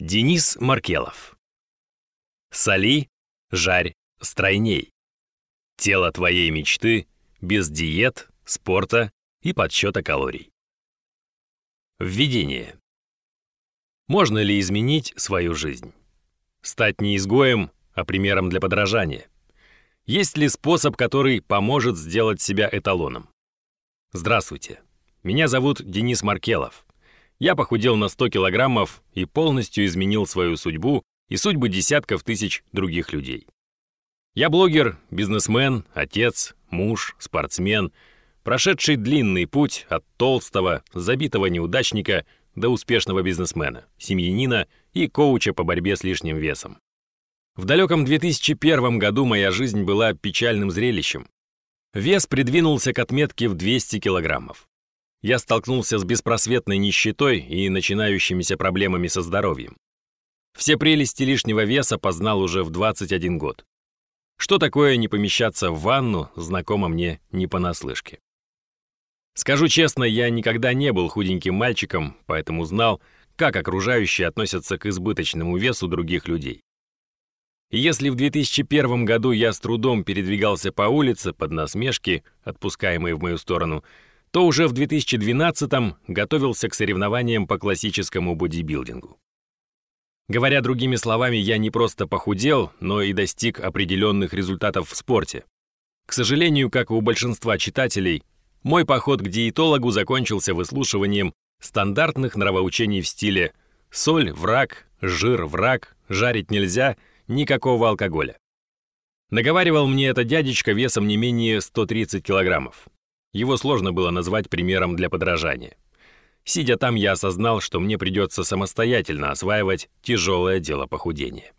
Денис Маркелов. Соли, жарь, стройней. Тело твоей мечты без диет, спорта и подсчета калорий. Введение. Можно ли изменить свою жизнь? Стать не изгоем, а примером для подражания. Есть ли способ, который поможет сделать себя эталоном? Здравствуйте. Меня зовут Денис Маркелов. Я похудел на 100 килограммов и полностью изменил свою судьбу и судьбы десятков тысяч других людей. Я блогер, бизнесмен, отец, муж, спортсмен, прошедший длинный путь от толстого, забитого неудачника до успешного бизнесмена, семьянина и коуча по борьбе с лишним весом. В далеком 2001 году моя жизнь была печальным зрелищем. Вес придвинулся к отметке в 200 килограммов я столкнулся с беспросветной нищетой и начинающимися проблемами со здоровьем. Все прелести лишнего веса познал уже в 21 год. Что такое не помещаться в ванну, знакомо мне не понаслышке. Скажу честно, я никогда не был худеньким мальчиком, поэтому знал, как окружающие относятся к избыточному весу других людей. И если в 2001 году я с трудом передвигался по улице под насмешки, отпускаемые в мою сторону, то уже в 2012-м готовился к соревнованиям по классическому бодибилдингу. Говоря другими словами, я не просто похудел, но и достиг определенных результатов в спорте. К сожалению, как и у большинства читателей, мой поход к диетологу закончился выслушиванием стандартных нравоучений в стиле «соль – враг», «жир – враг», «жарить нельзя», «никакого алкоголя». Наговаривал мне это дядечка весом не менее 130 килограммов. Его сложно было назвать примером для подражания. Сидя там, я осознал, что мне придется самостоятельно осваивать тяжелое дело похудения.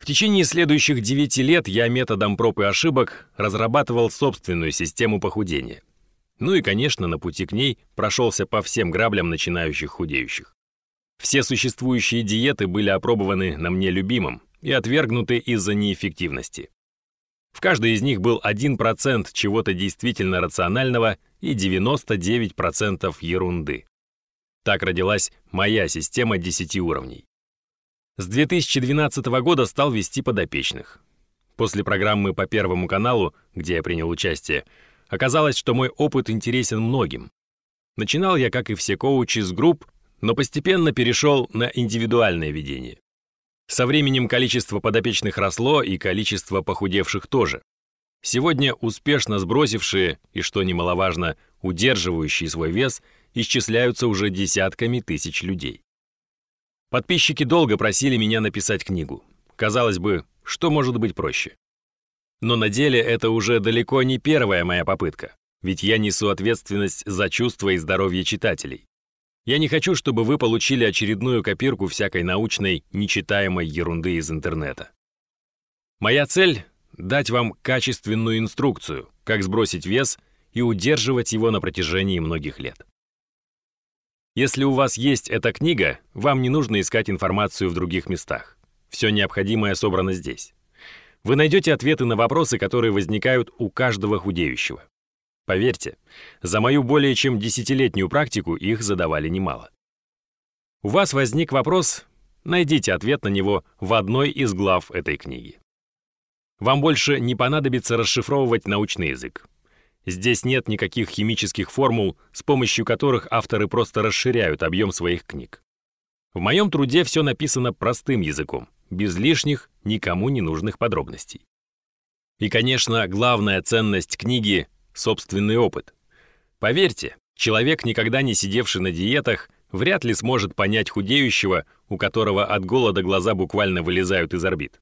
В течение следующих 9 лет я методом проб и ошибок разрабатывал собственную систему похудения. Ну и, конечно, на пути к ней прошелся по всем граблям начинающих худеющих. Все существующие диеты были опробованы на мне любимым и отвергнуты из-за неэффективности. В каждой из них был 1% чего-то действительно рационального и 99% ерунды. Так родилась моя система 10 уровней. С 2012 года стал вести подопечных. После программы по Первому каналу, где я принял участие, оказалось, что мой опыт интересен многим. Начинал я, как и все коучи, с групп, но постепенно перешел на индивидуальное ведение. Со временем количество подопечных росло и количество похудевших тоже. Сегодня успешно сбросившие и, что немаловажно, удерживающие свой вес исчисляются уже десятками тысяч людей. Подписчики долго просили меня написать книгу. Казалось бы, что может быть проще? Но на деле это уже далеко не первая моя попытка, ведь я несу ответственность за чувства и здоровье читателей. Я не хочу, чтобы вы получили очередную копирку всякой научной, нечитаемой ерунды из интернета. Моя цель — дать вам качественную инструкцию, как сбросить вес и удерживать его на протяжении многих лет. Если у вас есть эта книга, вам не нужно искать информацию в других местах. Все необходимое собрано здесь. Вы найдете ответы на вопросы, которые возникают у каждого худеющего. Поверьте, за мою более чем десятилетнюю практику их задавали немало. У вас возник вопрос, найдите ответ на него в одной из глав этой книги. Вам больше не понадобится расшифровывать научный язык. Здесь нет никаких химических формул, с помощью которых авторы просто расширяют объем своих книг. В моем труде все написано простым языком, без лишних, никому не нужных подробностей. И, конечно, главная ценность книги собственный опыт. Поверьте, человек, никогда не сидевший на диетах, вряд ли сможет понять худеющего, у которого от голода глаза буквально вылезают из орбит.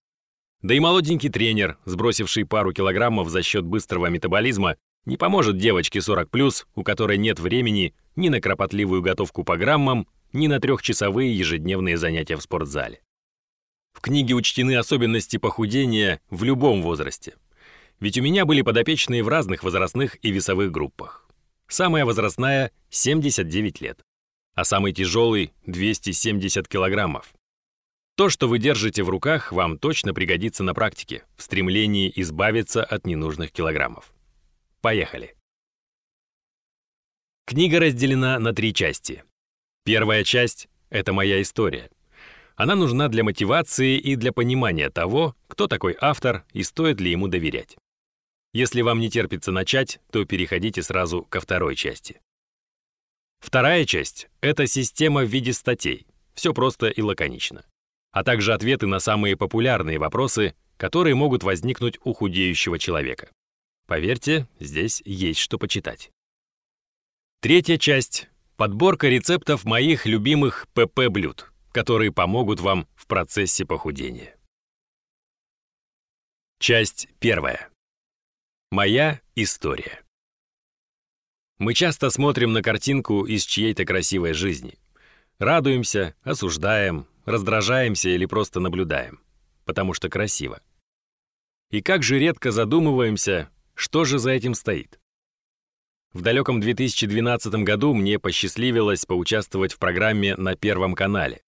Да и молоденький тренер, сбросивший пару килограммов за счет быстрого метаболизма, не поможет девочке 40+, у которой нет времени ни на кропотливую готовку по граммам, ни на трехчасовые ежедневные занятия в спортзале. В книге учтены особенности похудения в любом возрасте. Ведь у меня были подопечные в разных возрастных и весовых группах. Самая возрастная — 79 лет, а самый тяжелый — 270 килограммов. То, что вы держите в руках, вам точно пригодится на практике, в стремлении избавиться от ненужных килограммов. Поехали! Книга разделена на три части. Первая часть — это моя история. Она нужна для мотивации и для понимания того, кто такой автор и стоит ли ему доверять. Если вам не терпится начать, то переходите сразу ко второй части. Вторая часть — это система в виде статей. Все просто и лаконично. А также ответы на самые популярные вопросы, которые могут возникнуть у худеющего человека. Поверьте, здесь есть что почитать. Третья часть — подборка рецептов моих любимых ПП-блюд, которые помогут вам в процессе похудения. Часть первая. Моя история. Мы часто смотрим на картинку из чьей-то красивой жизни. Радуемся, осуждаем, раздражаемся или просто наблюдаем, потому что красиво. И как же редко задумываемся, что же за этим стоит. В далеком 2012 году мне посчастливилось поучаствовать в программе на Первом канале.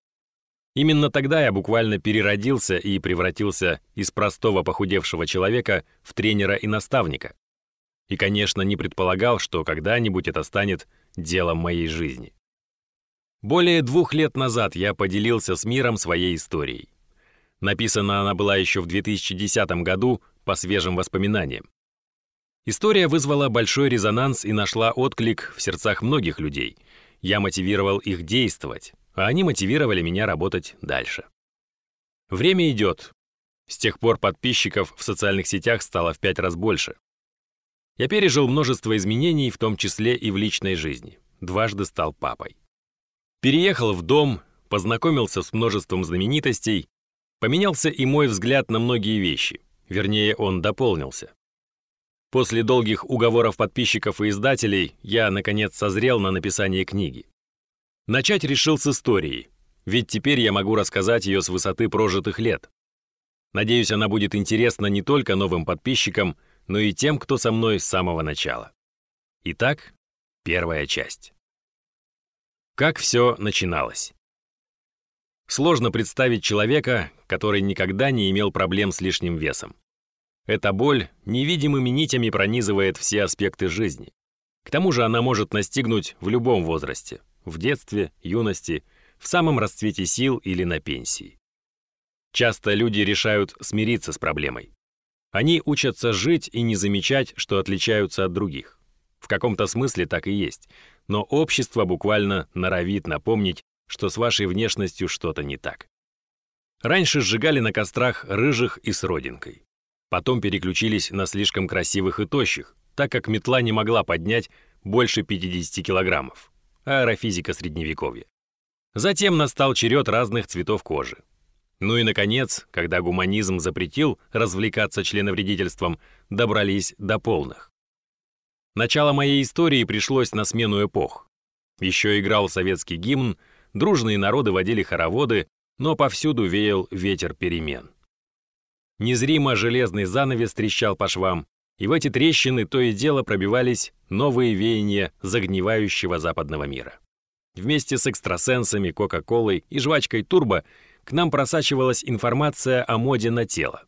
Именно тогда я буквально переродился и превратился из простого похудевшего человека в тренера и наставника и, конечно, не предполагал, что когда-нибудь это станет делом моей жизни. Более двух лет назад я поделился с миром своей историей. Написана она была еще в 2010 году по свежим воспоминаниям. История вызвала большой резонанс и нашла отклик в сердцах многих людей. Я мотивировал их действовать, а они мотивировали меня работать дальше. Время идет. С тех пор подписчиков в социальных сетях стало в пять раз больше. Я пережил множество изменений, в том числе и в личной жизни. Дважды стал папой. Переехал в дом, познакомился с множеством знаменитостей, поменялся и мой взгляд на многие вещи. Вернее, он дополнился. После долгих уговоров подписчиков и издателей я, наконец, созрел на написание книги. Начать решил с истории, ведь теперь я могу рассказать ее с высоты прожитых лет. Надеюсь, она будет интересна не только новым подписчикам, но и тем, кто со мной с самого начала. Итак, первая часть. Как все начиналось? Сложно представить человека, который никогда не имел проблем с лишним весом. Эта боль невидимыми нитями пронизывает все аспекты жизни. К тому же она может настигнуть в любом возрасте – в детстве, юности, в самом расцвете сил или на пенсии. Часто люди решают смириться с проблемой. Они учатся жить и не замечать, что отличаются от других. В каком-то смысле так и есть, но общество буквально норовит напомнить, что с вашей внешностью что-то не так. Раньше сжигали на кострах рыжих и с родинкой. Потом переключились на слишком красивых и тощих, так как метла не могла поднять больше 50 килограммов. Аэрофизика средневековья. Затем настал черед разных цветов кожи. Ну и, наконец, когда гуманизм запретил развлекаться членовредительством, добрались до полных. Начало моей истории пришлось на смену эпох. Еще играл советский гимн, дружные народы водили хороводы, но повсюду веял ветер перемен. Незримо железный занавес трещал по швам, и в эти трещины то и дело пробивались новые веяния загнивающего западного мира. Вместе с экстрасенсами, Кока-Колой и жвачкой Турбо к нам просачивалась информация о моде на тело.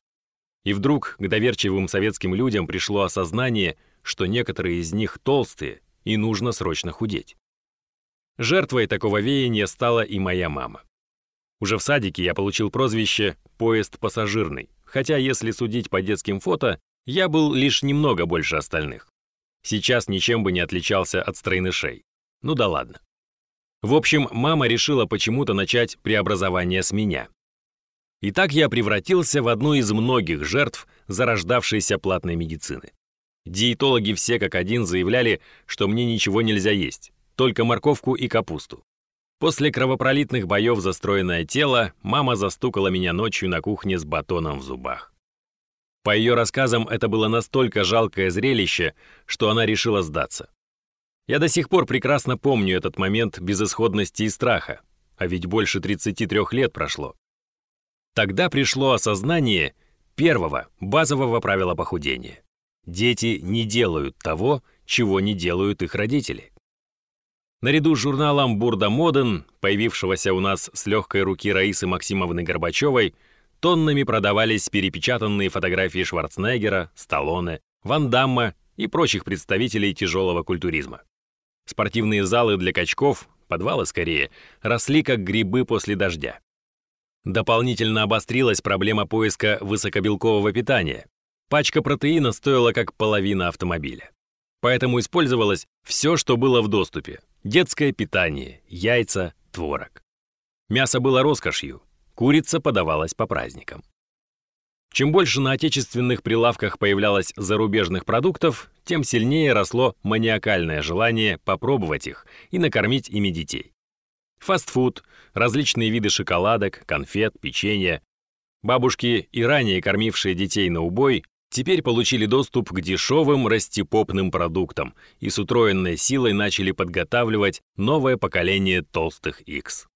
И вдруг к доверчивым советским людям пришло осознание, что некоторые из них толстые и нужно срочно худеть. Жертвой такого веяния стала и моя мама. Уже в садике я получил прозвище «поезд пассажирный», хотя, если судить по детским фото, я был лишь немного больше остальных. Сейчас ничем бы не отличался от стройнышей. Ну да ладно. В общем, мама решила почему-то начать преобразование с меня. И так я превратился в одну из многих жертв зарождавшейся платной медицины. Диетологи все как один заявляли, что мне ничего нельзя есть, только морковку и капусту. После кровопролитных боев за стройное тело мама застукала меня ночью на кухне с батоном в зубах. По ее рассказам, это было настолько жалкое зрелище, что она решила сдаться. Я до сих пор прекрасно помню этот момент безысходности и страха, а ведь больше 33 лет прошло. Тогда пришло осознание первого базового правила похудения. Дети не делают того, чего не делают их родители. Наряду с журналом «Бурда Моден», появившегося у нас с легкой руки Раисы Максимовны Горбачевой, тоннами продавались перепечатанные фотографии Шварценеггера, Сталлоне, Ван Дамма и прочих представителей тяжелого культуризма. Спортивные залы для качков, подвалы скорее, росли как грибы после дождя. Дополнительно обострилась проблема поиска высокобелкового питания. Пачка протеина стоила как половина автомобиля. Поэтому использовалось все, что было в доступе. Детское питание, яйца, творог. Мясо было роскошью, курица подавалась по праздникам. Чем больше на отечественных прилавках появлялось зарубежных продуктов, тем сильнее росло маниакальное желание попробовать их и накормить ими детей. Фастфуд, различные виды шоколадок, конфет, печенья. Бабушки, и ранее кормившие детей на убой, теперь получили доступ к дешевым растипопным продуктам и с утроенной силой начали подготавливать новое поколение толстых X.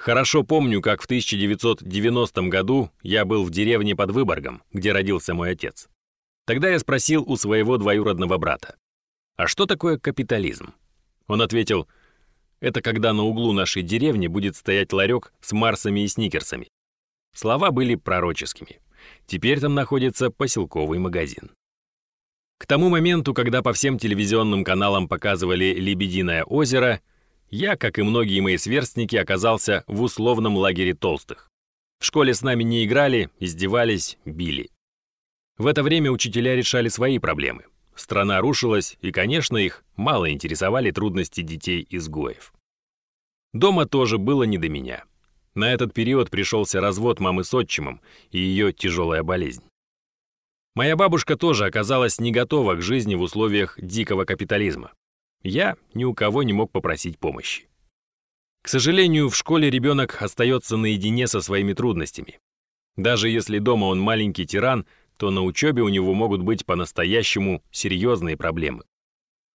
Хорошо помню, как в 1990 году я был в деревне под Выборгом, где родился мой отец. Тогда я спросил у своего двоюродного брата, «А что такое капитализм?» Он ответил, «Это когда на углу нашей деревни будет стоять ларек с Марсами и Сникерсами». Слова были пророческими. Теперь там находится поселковый магазин. К тому моменту, когда по всем телевизионным каналам показывали «Лебединое озеро», я, как и многие мои сверстники, оказался в условном лагере толстых. В школе с нами не играли, издевались, били. В это время учителя решали свои проблемы. Страна рушилась, и, конечно, их мало интересовали трудности детей-изгоев. Дома тоже было не до меня. На этот период пришелся развод мамы с отчимом и ее тяжелая болезнь. Моя бабушка тоже оказалась не готова к жизни в условиях дикого капитализма. Я ни у кого не мог попросить помощи. К сожалению, в школе ребенок остается наедине со своими трудностями. Даже если дома он маленький тиран, то на учебе у него могут быть по-настоящему серьезные проблемы.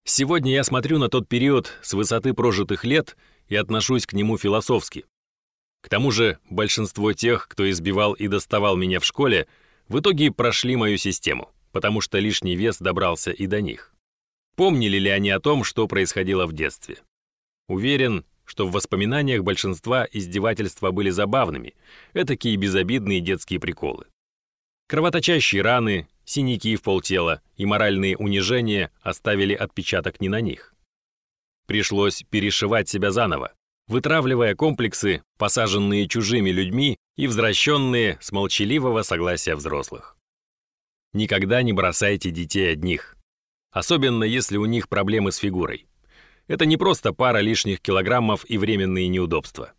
Сегодня я смотрю на тот период с высоты прожитых лет и отношусь к нему философски. К тому же большинство тех, кто избивал и доставал меня в школе, в итоге прошли мою систему, потому что лишний вес добрался и до них. Помнили ли они о том, что происходило в детстве? Уверен, что в воспоминаниях большинства издевательства были забавными, этакие безобидные детские приколы. Кровоточащие раны, синяки в полтела и моральные унижения оставили отпечаток не на них. Пришлось перешивать себя заново, вытравливая комплексы, посаженные чужими людьми и возвращенные с молчаливого согласия взрослых. Никогда не бросайте детей одних особенно если у них проблемы с фигурой. Это не просто пара лишних килограммов и временные неудобства.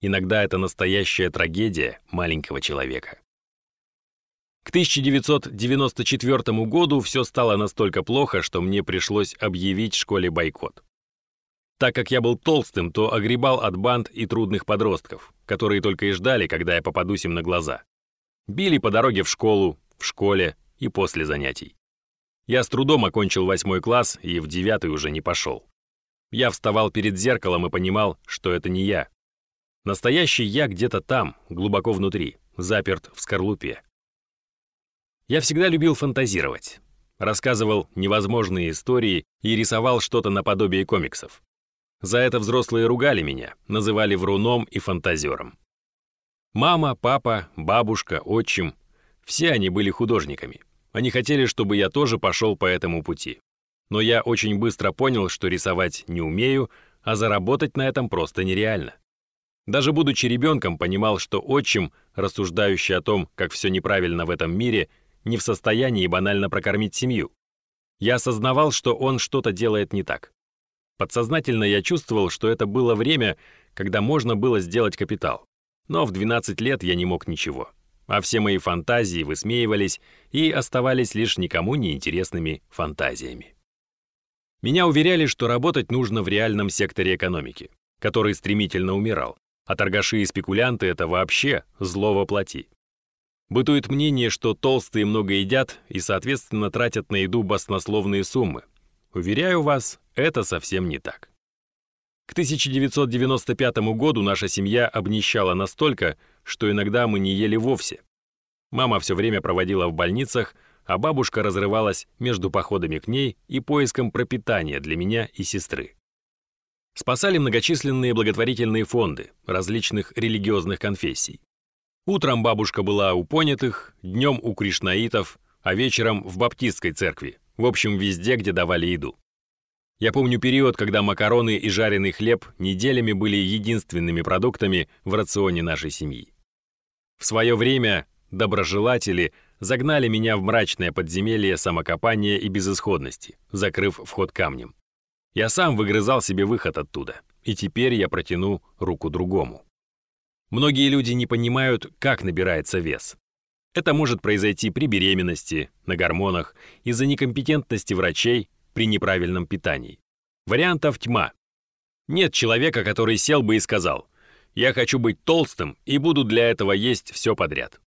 Иногда это настоящая трагедия маленького человека. К 1994 году все стало настолько плохо, что мне пришлось объявить школе бойкот. Так как я был толстым, то огребал от банд и трудных подростков, которые только и ждали, когда я попадусь им на глаза. Били по дороге в школу, в школе и после занятий. Я с трудом окончил восьмой класс и в девятый уже не пошел. Я вставал перед зеркалом и понимал, что это не я. Настоящий я где-то там, глубоко внутри, заперт в скорлупе. Я всегда любил фантазировать. Рассказывал невозможные истории и рисовал что-то наподобие комиксов. За это взрослые ругали меня, называли вруном и фантазером. Мама, папа, бабушка, отчим — все они были художниками. Они хотели, чтобы я тоже пошел по этому пути. Но я очень быстро понял, что рисовать не умею, а заработать на этом просто нереально. Даже будучи ребенком, понимал, что отчим, рассуждающий о том, как все неправильно в этом мире, не в состоянии банально прокормить семью. Я осознавал, что он что-то делает не так. Подсознательно я чувствовал, что это было время, когда можно было сделать капитал. Но в 12 лет я не мог ничего а все мои фантазии высмеивались и оставались лишь никому не интересными фантазиями. Меня уверяли, что работать нужно в реальном секторе экономики, который стремительно умирал, а торгаши и спекулянты — это вообще зло воплоти. Бытует мнение, что толстые много едят и, соответственно, тратят на еду баснословные суммы. Уверяю вас, это совсем не так. К 1995 году наша семья обнищала настолько, что иногда мы не ели вовсе. Мама все время проводила в больницах, а бабушка разрывалась между походами к ней и поиском пропитания для меня и сестры. Спасали многочисленные благотворительные фонды различных религиозных конфессий. Утром бабушка была у понятых, днем у кришнаитов, а вечером в баптистской церкви, в общем, везде, где давали еду. Я помню период, когда макароны и жареный хлеб неделями были единственными продуктами в рационе нашей семьи. В свое время доброжелатели загнали меня в мрачное подземелье самокопания и безысходности, закрыв вход камнем. Я сам выгрызал себе выход оттуда, и теперь я протяну руку другому. Многие люди не понимают, как набирается вес. Это может произойти при беременности, на гормонах, из-за некомпетентности врачей, при неправильном питании. Вариантов тьма. Нет человека, который сел бы и сказал, «Я хочу быть толстым и буду для этого есть все подряд».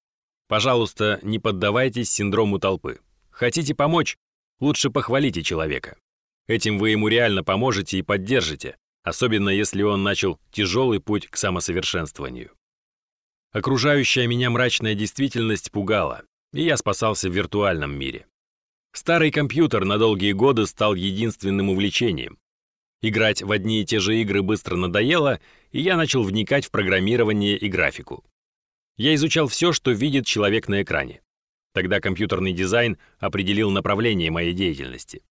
Пожалуйста, не поддавайтесь синдрому толпы. Хотите помочь? Лучше похвалите человека. Этим вы ему реально поможете и поддержите, особенно если он начал тяжелый путь к самосовершенствованию. Окружающая меня мрачная действительность пугала, и я спасался в виртуальном мире. Старый компьютер на долгие годы стал единственным увлечением. Играть в одни и те же игры быстро надоело, и я начал вникать в программирование и графику. Я изучал все, что видит человек на экране. Тогда компьютерный дизайн определил направление моей деятельности.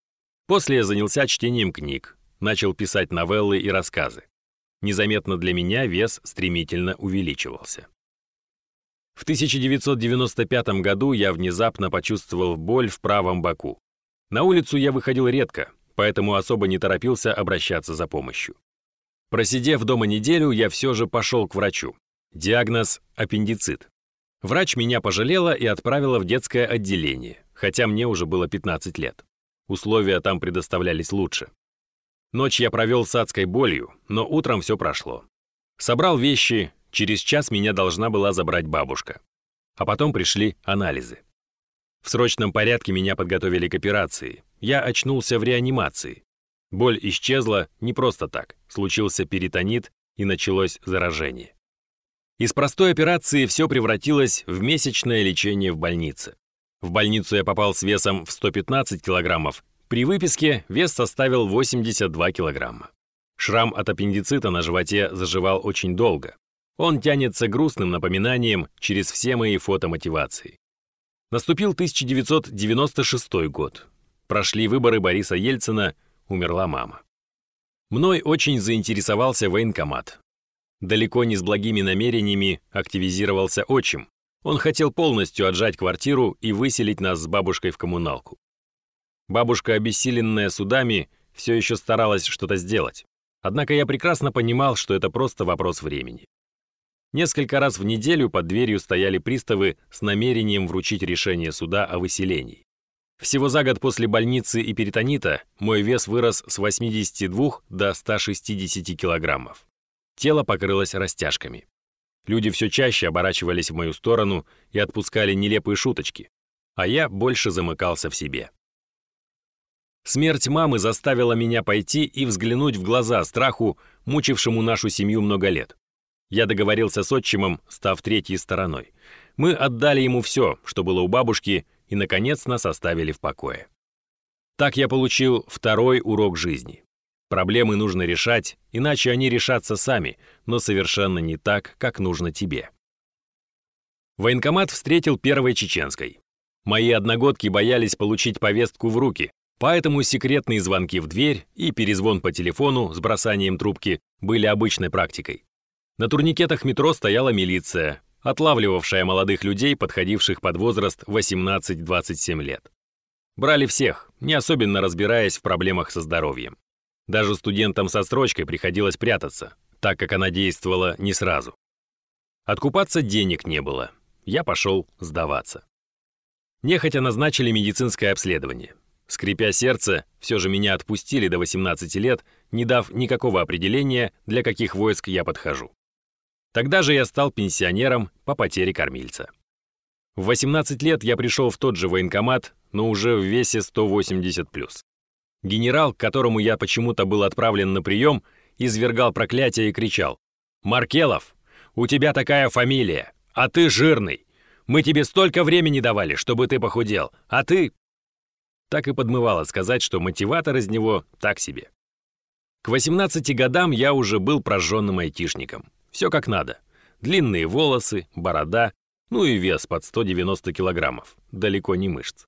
После я занялся чтением книг, начал писать новеллы и рассказы. Незаметно для меня вес стремительно увеличивался. В 1995 году я внезапно почувствовал боль в правом боку. На улицу я выходил редко, поэтому особо не торопился обращаться за помощью. Просидев дома неделю, я все же пошел к врачу. Диагноз – аппендицит. Врач меня пожалела и отправила в детское отделение, хотя мне уже было 15 лет. Условия там предоставлялись лучше. Ночь я провел с адской болью, но утром все прошло. Собрал вещи, Через час меня должна была забрать бабушка. А потом пришли анализы. В срочном порядке меня подготовили к операции. Я очнулся в реанимации. Боль исчезла не просто так. Случился перитонит и началось заражение. Из простой операции все превратилось в месячное лечение в больнице. В больницу я попал с весом в 115 килограммов. При выписке вес составил 82 килограмма. Шрам от аппендицита на животе заживал очень долго. Он тянется грустным напоминанием через все мои фотомотивации. Наступил 1996 год. Прошли выборы Бориса Ельцина, умерла мама. Мной очень заинтересовался военкомат. Далеко не с благими намерениями активизировался отчим. Он хотел полностью отжать квартиру и выселить нас с бабушкой в коммуналку. Бабушка, обессиленная судами, все еще старалась что-то сделать. Однако я прекрасно понимал, что это просто вопрос времени. Несколько раз в неделю под дверью стояли приставы с намерением вручить решение суда о выселении. Всего за год после больницы и перитонита мой вес вырос с 82 до 160 килограммов. Тело покрылось растяжками. Люди все чаще оборачивались в мою сторону и отпускали нелепые шуточки, а я больше замыкался в себе. Смерть мамы заставила меня пойти и взглянуть в глаза страху, мучившему нашу семью много лет. Я договорился с отчимом, став третьей стороной. Мы отдали ему все, что было у бабушки, и, наконец, нас оставили в покое. Так я получил второй урок жизни. Проблемы нужно решать, иначе они решатся сами, но совершенно не так, как нужно тебе. Военкомат встретил первой чеченской. Мои одногодки боялись получить повестку в руки, поэтому секретные звонки в дверь и перезвон по телефону с бросанием трубки были обычной практикой. На турникетах метро стояла милиция, отлавливавшая молодых людей, подходивших под возраст 18-27 лет. Брали всех, не особенно разбираясь в проблемах со здоровьем. Даже студентам со строчкой приходилось прятаться, так как она действовала не сразу. Откупаться денег не было. Я пошел сдаваться. Нехотя назначили медицинское обследование. Скрипя сердце, все же меня отпустили до 18 лет, не дав никакого определения, для каких войск я подхожу. Тогда же я стал пенсионером по потере кормильца. В 18 лет я пришел в тот же военкомат, но уже в весе 180+. Генерал, к которому я почему-то был отправлен на прием, извергал проклятие и кричал. «Маркелов, у тебя такая фамилия, а ты жирный. Мы тебе столько времени давали, чтобы ты похудел, а ты...» Так и подмывало сказать, что мотиватор из него так себе. К 18 годам я уже был прожженным айтишником. Все как надо. Длинные волосы, борода, ну и вес под 190 килограммов, далеко не мышц.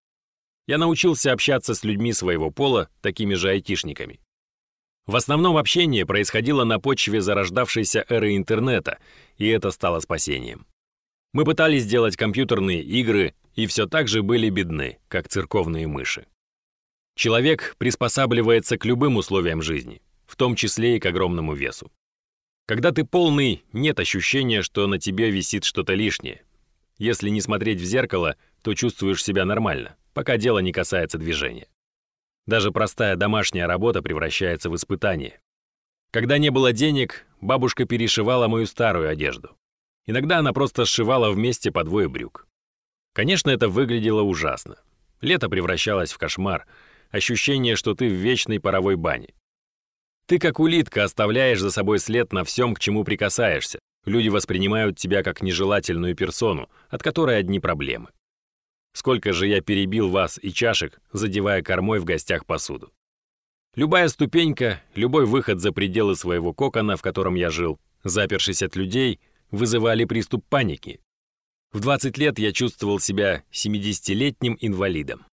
Я научился общаться с людьми своего пола, такими же айтишниками. В основном общение происходило на почве зарождавшейся эры интернета, и это стало спасением. Мы пытались сделать компьютерные игры и все так же были бедны, как церковные мыши. Человек приспосабливается к любым условиям жизни, в том числе и к огромному весу. Когда ты полный, нет ощущения, что на тебе висит что-то лишнее. Если не смотреть в зеркало, то чувствуешь себя нормально, пока дело не касается движения. Даже простая домашняя работа превращается в испытание. Когда не было денег, бабушка перешивала мою старую одежду. Иногда она просто сшивала вместе по двое брюк. Конечно, это выглядело ужасно. Лето превращалось в кошмар, ощущение, что ты в вечной паровой бане. Ты как улитка оставляешь за собой след на всем, к чему прикасаешься. Люди воспринимают тебя как нежелательную персону, от которой одни проблемы. Сколько же я перебил вас и чашек, задевая кормой в гостях посуду. Любая ступенька, любой выход за пределы своего кокона, в котором я жил, запершись от людей, вызывали приступ паники. В 20 лет я чувствовал себя 70-летним инвалидом.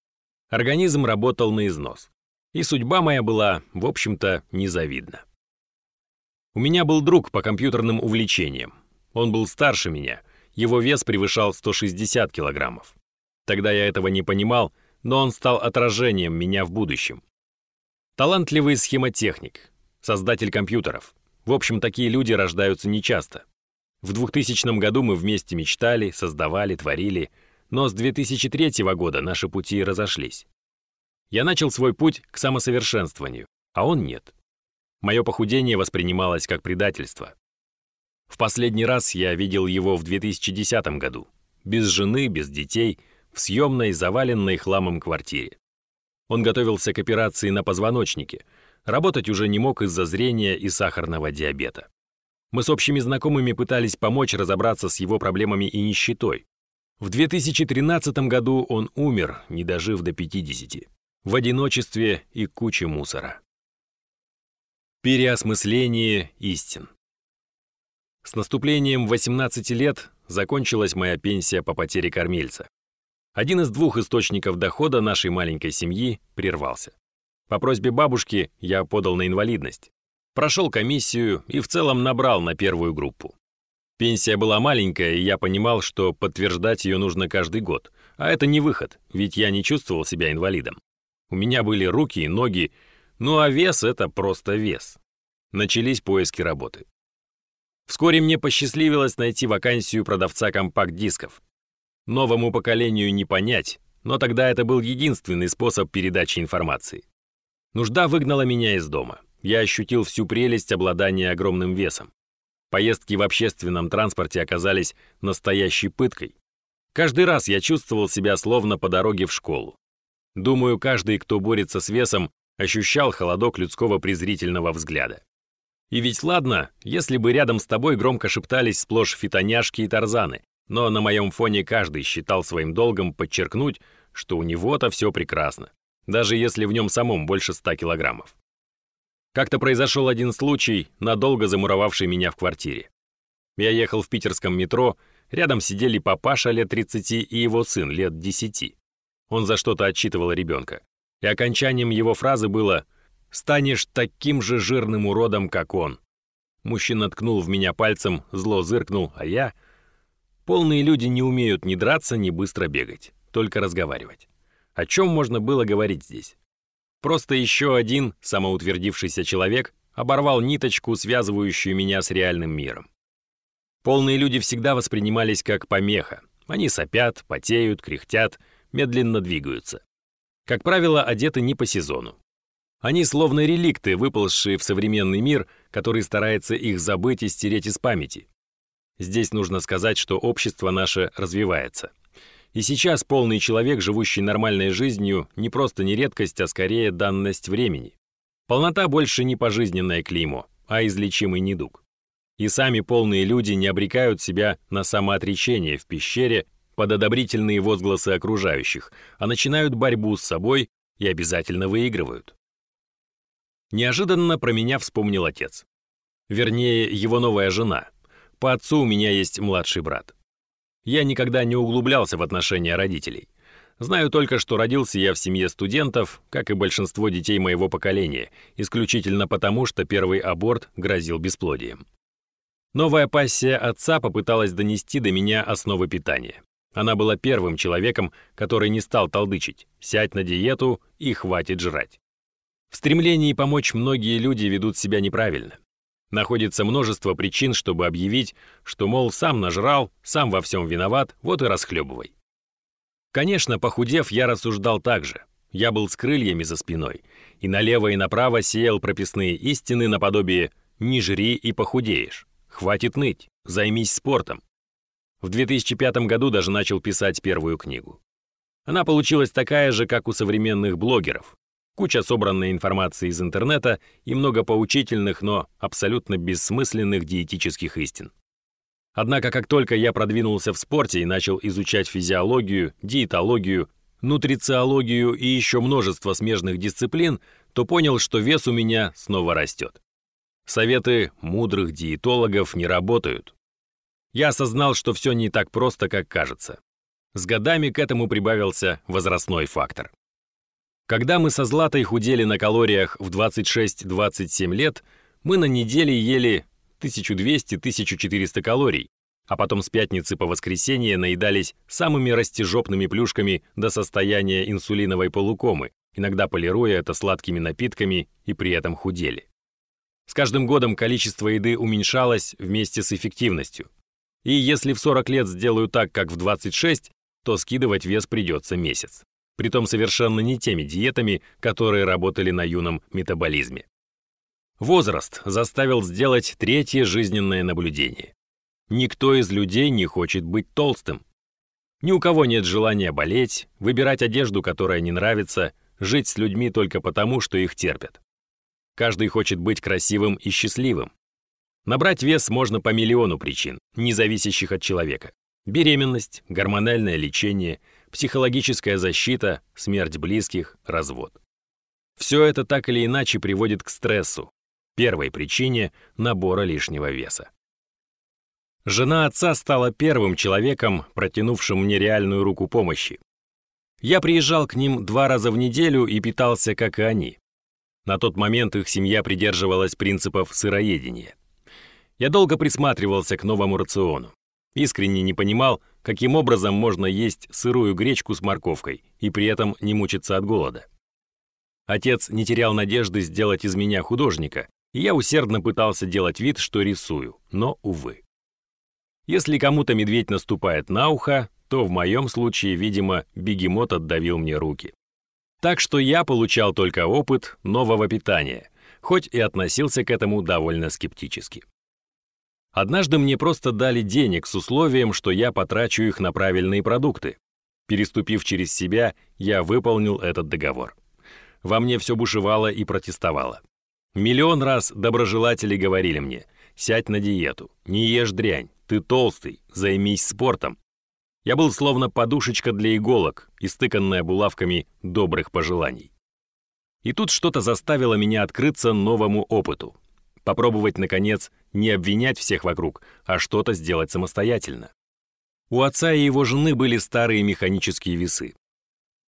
Организм работал на износ. И судьба моя была, в общем-то, незавидна. У меня был друг по компьютерным увлечениям. Он был старше меня, его вес превышал 160 килограммов. Тогда я этого не понимал, но он стал отражением меня в будущем. Талантливый схемотехник, создатель компьютеров. В общем, такие люди рождаются нечасто. В 2000 году мы вместе мечтали, создавали, творили, но с 2003 года наши пути разошлись. Я начал свой путь к самосовершенствованию, а он нет. Мое похудение воспринималось как предательство. В последний раз я видел его в 2010 году, без жены, без детей, в съемной, заваленной хламом квартире. Он готовился к операции на позвоночнике, работать уже не мог из-за зрения и сахарного диабета. Мы с общими знакомыми пытались помочь разобраться с его проблемами и нищетой. В 2013 году он умер, не дожив до 50, в одиночестве и куче мусора. Переосмысление истин. С наступлением 18 лет закончилась моя пенсия по потере кормильца. Один из двух источников дохода нашей маленькой семьи прервался. По просьбе бабушки я подал на инвалидность. Прошел комиссию и в целом набрал на первую группу. Пенсия была маленькая, и я понимал, что подтверждать ее нужно каждый год. А это не выход, ведь я не чувствовал себя инвалидом. У меня были руки и ноги, ну а вес — это просто вес. Начались поиски работы. Вскоре мне посчастливилось найти вакансию продавца компакт-дисков. Новому поколению не понять, но тогда это был единственный способ передачи информации. Нужда выгнала меня из дома я ощутил всю прелесть обладания огромным весом. Поездки в общественном транспорте оказались настоящей пыткой. Каждый раз я чувствовал себя словно по дороге в школу. Думаю, каждый, кто борется с весом, ощущал холодок людского презрительного взгляда. И ведь ладно, если бы рядом с тобой громко шептались сплошь фитоняшки и тарзаны, но на моем фоне каждый считал своим долгом подчеркнуть, что у него-то все прекрасно, даже если в нем самом больше ста килограммов. Как-то произошел один случай, надолго замуровавший меня в квартире. Я ехал в питерском метро, рядом сидели папаша лет 30 и его сын лет 10. Он за что-то отчитывал ребенка. И окончанием его фразы было «Станешь таким же жирным уродом, как он». Мужчина ткнул в меня пальцем, зло зыркнул, а я... Полные люди не умеют ни драться, ни быстро бегать, только разговаривать. О чем можно было говорить здесь? Просто еще один самоутвердившийся человек оборвал ниточку, связывающую меня с реальным миром. Полные люди всегда воспринимались как помеха. Они сопят, потеют, кряхтят, медленно двигаются. Как правило, одеты не по сезону. Они словно реликты, выползшие в современный мир, который старается их забыть и стереть из памяти. Здесь нужно сказать, что общество наше развивается. И сейчас полный человек, живущий нормальной жизнью, не просто не редкость, а скорее данность времени. Полнота больше не пожизненное клеймо, а излечимый недуг. И сами полные люди не обрекают себя на самоотречение в пещере под одобрительные возгласы окружающих, а начинают борьбу с собой и обязательно выигрывают. Неожиданно про меня вспомнил отец. Вернее, его новая жена. По отцу у меня есть младший брат. Я никогда не углублялся в отношения родителей. Знаю только, что родился я в семье студентов, как и большинство детей моего поколения, исключительно потому, что первый аборт грозил бесплодием. Новая пассия отца попыталась донести до меня основы питания. Она была первым человеком, который не стал толдычить «сядь на диету и хватит жрать». В стремлении помочь многие люди ведут себя неправильно. Находится множество причин, чтобы объявить, что, мол, сам нажрал, сам во всем виноват, вот и расхлебывай. Конечно, похудев, я рассуждал так же. Я был с крыльями за спиной, и налево и направо сеял прописные истины наподобие «не жри и похудеешь», «хватит ныть», «займись спортом». В 2005 году даже начал писать первую книгу. Она получилась такая же, как у современных блогеров. Куча собранной информации из интернета и много поучительных, но абсолютно бессмысленных диетических истин. Однако, как только я продвинулся в спорте и начал изучать физиологию, диетологию, нутрициологию и еще множество смежных дисциплин, то понял, что вес у меня снова растет. Советы мудрых диетологов не работают. Я осознал, что все не так просто, как кажется. С годами к этому прибавился возрастной фактор. Когда мы со Златой худели на калориях в 26-27 лет, мы на неделе ели 1200-1400 калорий, а потом с пятницы по воскресенье наедались самыми растяжопными плюшками до состояния инсулиновой полукомы, иногда полируя это сладкими напитками и при этом худели. С каждым годом количество еды уменьшалось вместе с эффективностью. И если в 40 лет сделаю так, как в 26, то скидывать вес придется месяц. Притом совершенно не теми диетами, которые работали на юном метаболизме. Возраст заставил сделать третье жизненное наблюдение. Никто из людей не хочет быть толстым. Ни у кого нет желания болеть, выбирать одежду, которая не нравится, жить с людьми только потому, что их терпят. Каждый хочет быть красивым и счастливым. Набрать вес можно по миллиону причин, не зависящих от человека. Беременность, гормональное лечение, психологическая защита, смерть близких, развод. Все это так или иначе приводит к стрессу, первой причине набора лишнего веса. Жена отца стала первым человеком, протянувшим мне реальную руку помощи. Я приезжал к ним два раза в неделю и питался, как и они. На тот момент их семья придерживалась принципов сыроедения. Я долго присматривался к новому рациону. Искренне не понимал, каким образом можно есть сырую гречку с морковкой и при этом не мучиться от голода. Отец не терял надежды сделать из меня художника, и я усердно пытался делать вид, что рисую, но, увы. Если кому-то медведь наступает на ухо, то в моем случае, видимо, бегемот отдавил мне руки. Так что я получал только опыт нового питания, хоть и относился к этому довольно скептически. Однажды мне просто дали денег с условием, что я потрачу их на правильные продукты. Переступив через себя, я выполнил этот договор. Во мне все бушевало и протестовало. Миллион раз доброжелатели говорили мне, сядь на диету, не ешь дрянь, ты толстый, займись спортом. Я был словно подушечка для иголок, истыканная булавками добрых пожеланий. И тут что-то заставило меня открыться новому опыту. Попробовать, наконец, не обвинять всех вокруг, а что-то сделать самостоятельно. У отца и его жены были старые механические весы.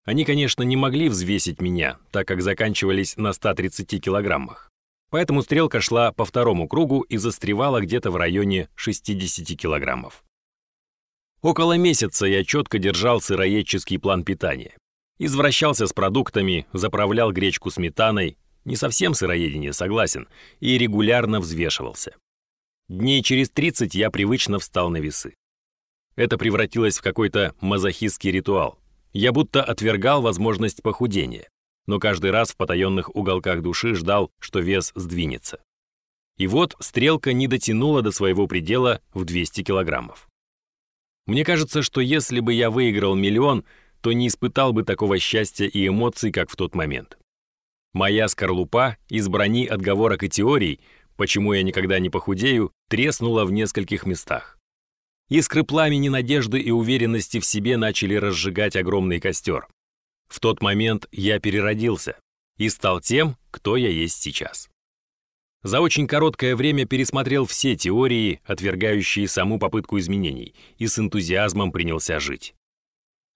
Они, конечно, не могли взвесить меня, так как заканчивались на 130 килограммах поэтому стрелка шла по второму кругу и застревала где-то в районе 60 килограммов. Около месяца я четко держал сыроедческий план питания. Извращался с продуктами, заправлял гречку сметаной, не совсем сыроедение, согласен, и регулярно взвешивался. Дней через 30 я привычно встал на весы. Это превратилось в какой-то мазохистский ритуал. Я будто отвергал возможность похудения но каждый раз в потаенных уголках души ждал, что вес сдвинется. И вот стрелка не дотянула до своего предела в 200 килограммов. Мне кажется, что если бы я выиграл миллион, то не испытал бы такого счастья и эмоций, как в тот момент. Моя скорлупа из брони отговорок и теорий, почему я никогда не похудею, треснула в нескольких местах. Искры пламени надежды и уверенности в себе начали разжигать огромный костер. В тот момент я переродился и стал тем, кто я есть сейчас. За очень короткое время пересмотрел все теории, отвергающие саму попытку изменений, и с энтузиазмом принялся жить.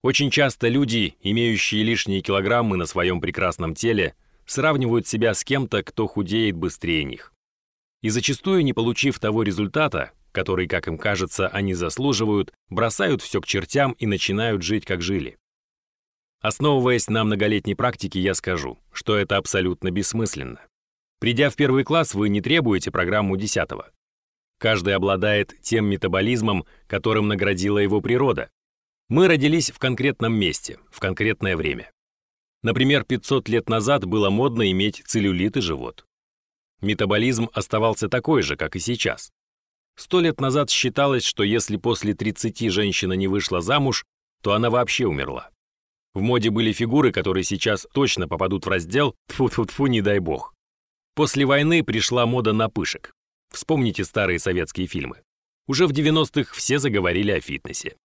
Очень часто люди, имеющие лишние килограммы на своем прекрасном теле, сравнивают себя с кем-то, кто худеет быстрее них. И зачастую, не получив того результата, который, как им кажется, они заслуживают, бросают все к чертям и начинают жить, как жили. Основываясь на многолетней практике, я скажу, что это абсолютно бессмысленно. Придя в первый класс, вы не требуете программу 10 -го. Каждый обладает тем метаболизмом, которым наградила его природа. Мы родились в конкретном месте, в конкретное время. Например, 500 лет назад было модно иметь целлюлит и живот. Метаболизм оставался такой же, как и сейчас. Сто лет назад считалось, что если после 30 женщина не вышла замуж, то она вообще умерла. В моде были фигуры, которые сейчас точно попадут в раздел «Тфу-тфу-тфу, не дай бог». После войны пришла мода на пышек. Вспомните старые советские фильмы. Уже в 90-х все заговорили о фитнесе.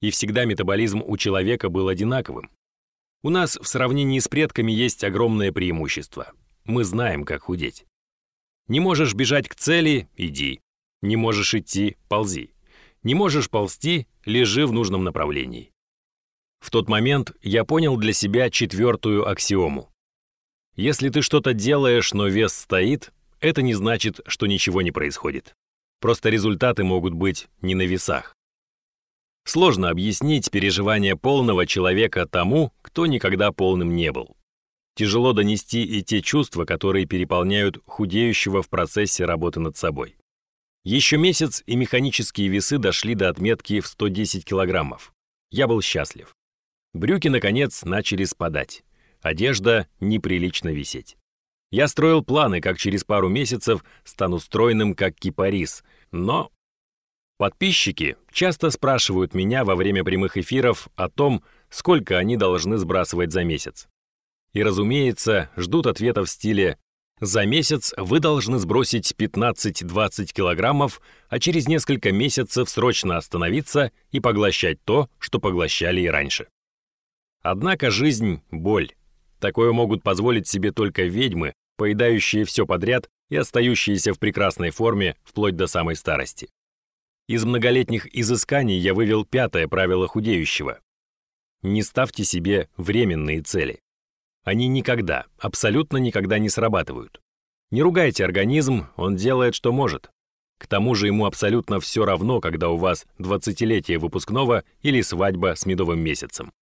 И всегда метаболизм у человека был одинаковым. У нас в сравнении с предками есть огромное преимущество. Мы знаем, как худеть. Не можешь бежать к цели – иди. Не можешь идти – ползи. Не можешь ползти – лежи в нужном направлении. В тот момент я понял для себя четвертую аксиому. Если ты что-то делаешь, но вес стоит, это не значит, что ничего не происходит. Просто результаты могут быть не на весах. Сложно объяснить переживания полного человека тому, кто никогда полным не был. Тяжело донести и те чувства, которые переполняют худеющего в процессе работы над собой. Еще месяц, и механические весы дошли до отметки в 110 килограммов. Я был счастлив. Брюки, наконец, начали спадать. Одежда неприлично висеть. Я строил планы, как через пару месяцев стану стройным, как кипарис, но... Подписчики часто спрашивают меня во время прямых эфиров о том, сколько они должны сбрасывать за месяц. И, разумеется, ждут ответа в стиле «За месяц вы должны сбросить 15-20 килограммов, а через несколько месяцев срочно остановиться и поглощать то, что поглощали и раньше». Однако жизнь — боль. Такое могут позволить себе только ведьмы, поедающие все подряд и остающиеся в прекрасной форме вплоть до самой старости. Из многолетних изысканий я вывел пятое правило худеющего. Не ставьте себе временные цели. Они никогда, абсолютно никогда не срабатывают. Не ругайте организм, он делает, что может. К тому же ему абсолютно все равно, когда у вас 20-летие выпускного или свадьба с медовым месяцем.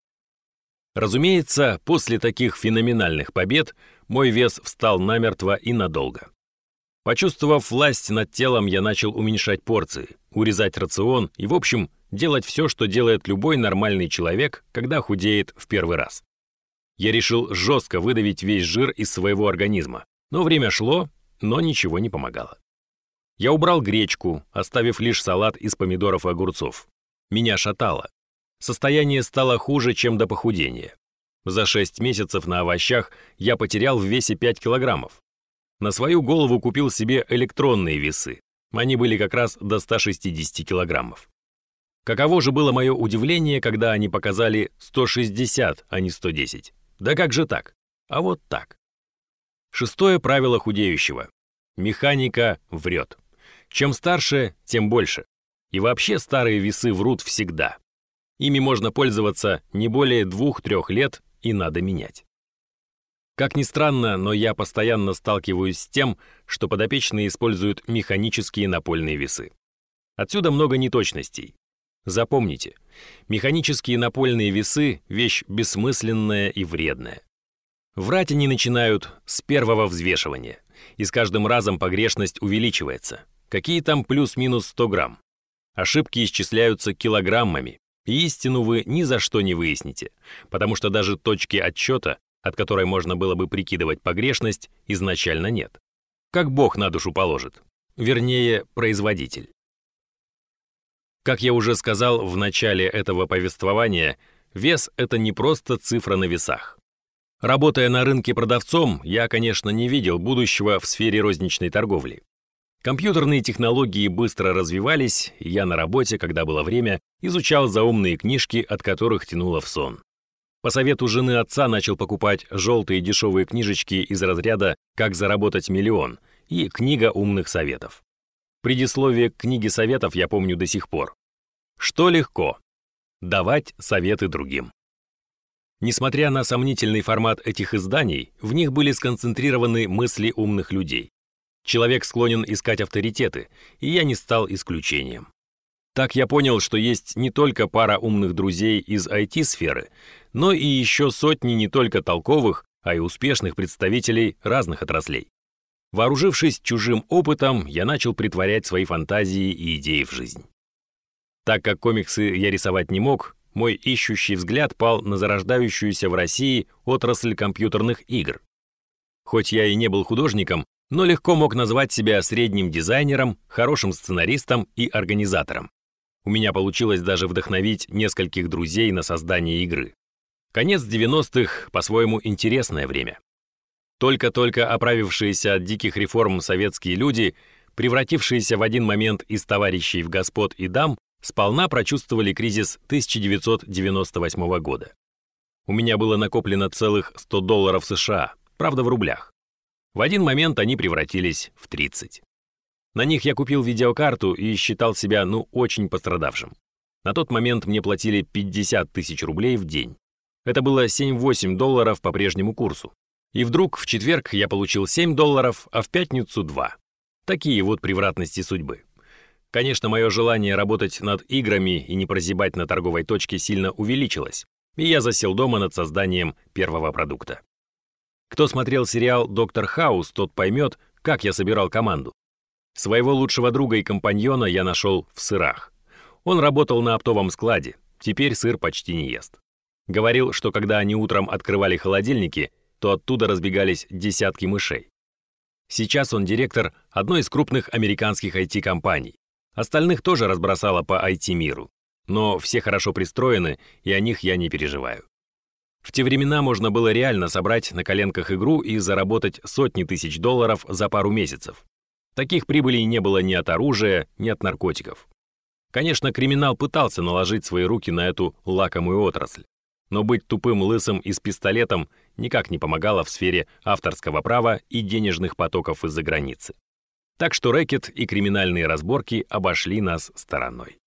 Разумеется, после таких феноменальных побед мой вес встал намертво и надолго. Почувствовав власть над телом, я начал уменьшать порции, урезать рацион и, в общем, делать все, что делает любой нормальный человек, когда худеет в первый раз. Я решил жестко выдавить весь жир из своего организма, но время шло, но ничего не помогало. Я убрал гречку, оставив лишь салат из помидоров и огурцов. Меня шатало. Состояние стало хуже, чем до похудения. За 6 месяцев на овощах я потерял в весе 5 килограммов. На свою голову купил себе электронные весы. Они были как раз до 160 килограммов. Каково же было мое удивление, когда они показали 160, а не 110. Да как же так? А вот так. Шестое правило худеющего. Механика врет. Чем старше, тем больше. И вообще старые весы врут всегда. Ими можно пользоваться не более двух-трех лет и надо менять. Как ни странно, но я постоянно сталкиваюсь с тем, что подопечные используют механические напольные весы. Отсюда много неточностей. Запомните, механические напольные весы – вещь бессмысленная и вредная. Врать они начинают с первого взвешивания, и с каждым разом погрешность увеличивается. Какие там плюс-минус 100 грамм? Ошибки исчисляются килограммами, и истину вы ни за что не выясните, потому что даже точки отчета, от которой можно было бы прикидывать погрешность, изначально нет. Как Бог на душу положит. Вернее, производитель. Как я уже сказал в начале этого повествования, вес — это не просто цифра на весах. Работая на рынке продавцом, я, конечно, не видел будущего в сфере розничной торговли. Компьютерные технологии быстро развивались, и я на работе, когда было время, изучал заумные книжки, от которых тянуло в сон. По совету жены отца начал покупать желтые дешевые книжечки из разряда «Как заработать миллион» и «Книга умных советов». Предисловие к книге советов я помню до сих пор. Что легко? Давать советы другим. Несмотря на сомнительный формат этих изданий, в них были сконцентрированы мысли умных людей. Человек склонен искать авторитеты, и я не стал исключением. Так я понял, что есть не только пара умных друзей из IT-сферы, но и еще сотни не только толковых, а и успешных представителей разных отраслей. Вооружившись чужим опытом, я начал притворять свои фантазии и идеи в жизнь. Так как комиксы я рисовать не мог, мой ищущий взгляд пал на зарождающуюся в России отрасль компьютерных игр. Хоть я и не был художником, но легко мог назвать себя средним дизайнером, хорошим сценаристом и организатором. У меня получилось даже вдохновить нескольких друзей на создание игры. Конец 90-х, по-своему, интересное время. Только-только оправившиеся от диких реформ советские люди, превратившиеся в один момент из товарищей в господ и дам, сполна прочувствовали кризис 1998 года. У меня было накоплено целых 100 долларов США, правда в рублях. В один момент они превратились в 30. На них я купил видеокарту и считал себя, ну, очень пострадавшим. На тот момент мне платили 50 тысяч рублей в день. Это было 7-8 долларов по прежнему курсу. И вдруг в четверг я получил 7 долларов, а в пятницу 2. Такие вот превратности судьбы. Конечно, мое желание работать над играми и не прозябать на торговой точке сильно увеличилось, и я засел дома над созданием первого продукта. Кто смотрел сериал «Доктор Хаус», тот поймет, как я собирал команду. Своего лучшего друга и компаньона я нашел в сырах. Он работал на оптовом складе, теперь сыр почти не ест. Говорил, что когда они утром открывали холодильники, то оттуда разбегались десятки мышей. Сейчас он директор одной из крупных американских IT-компаний. Остальных тоже разбросало по IT-миру. Но все хорошо пристроены, и о них я не переживаю. В те времена можно было реально собрать на коленках игру и заработать сотни тысяч долларов за пару месяцев. Таких прибылей не было ни от оружия, ни от наркотиков. Конечно, криминал пытался наложить свои руки на эту лакомую отрасль. Но быть тупым лысым и с пистолетом никак не помогало в сфере авторского права и денежных потоков из-за границы. Так что рэкет и криминальные разборки обошли нас стороной.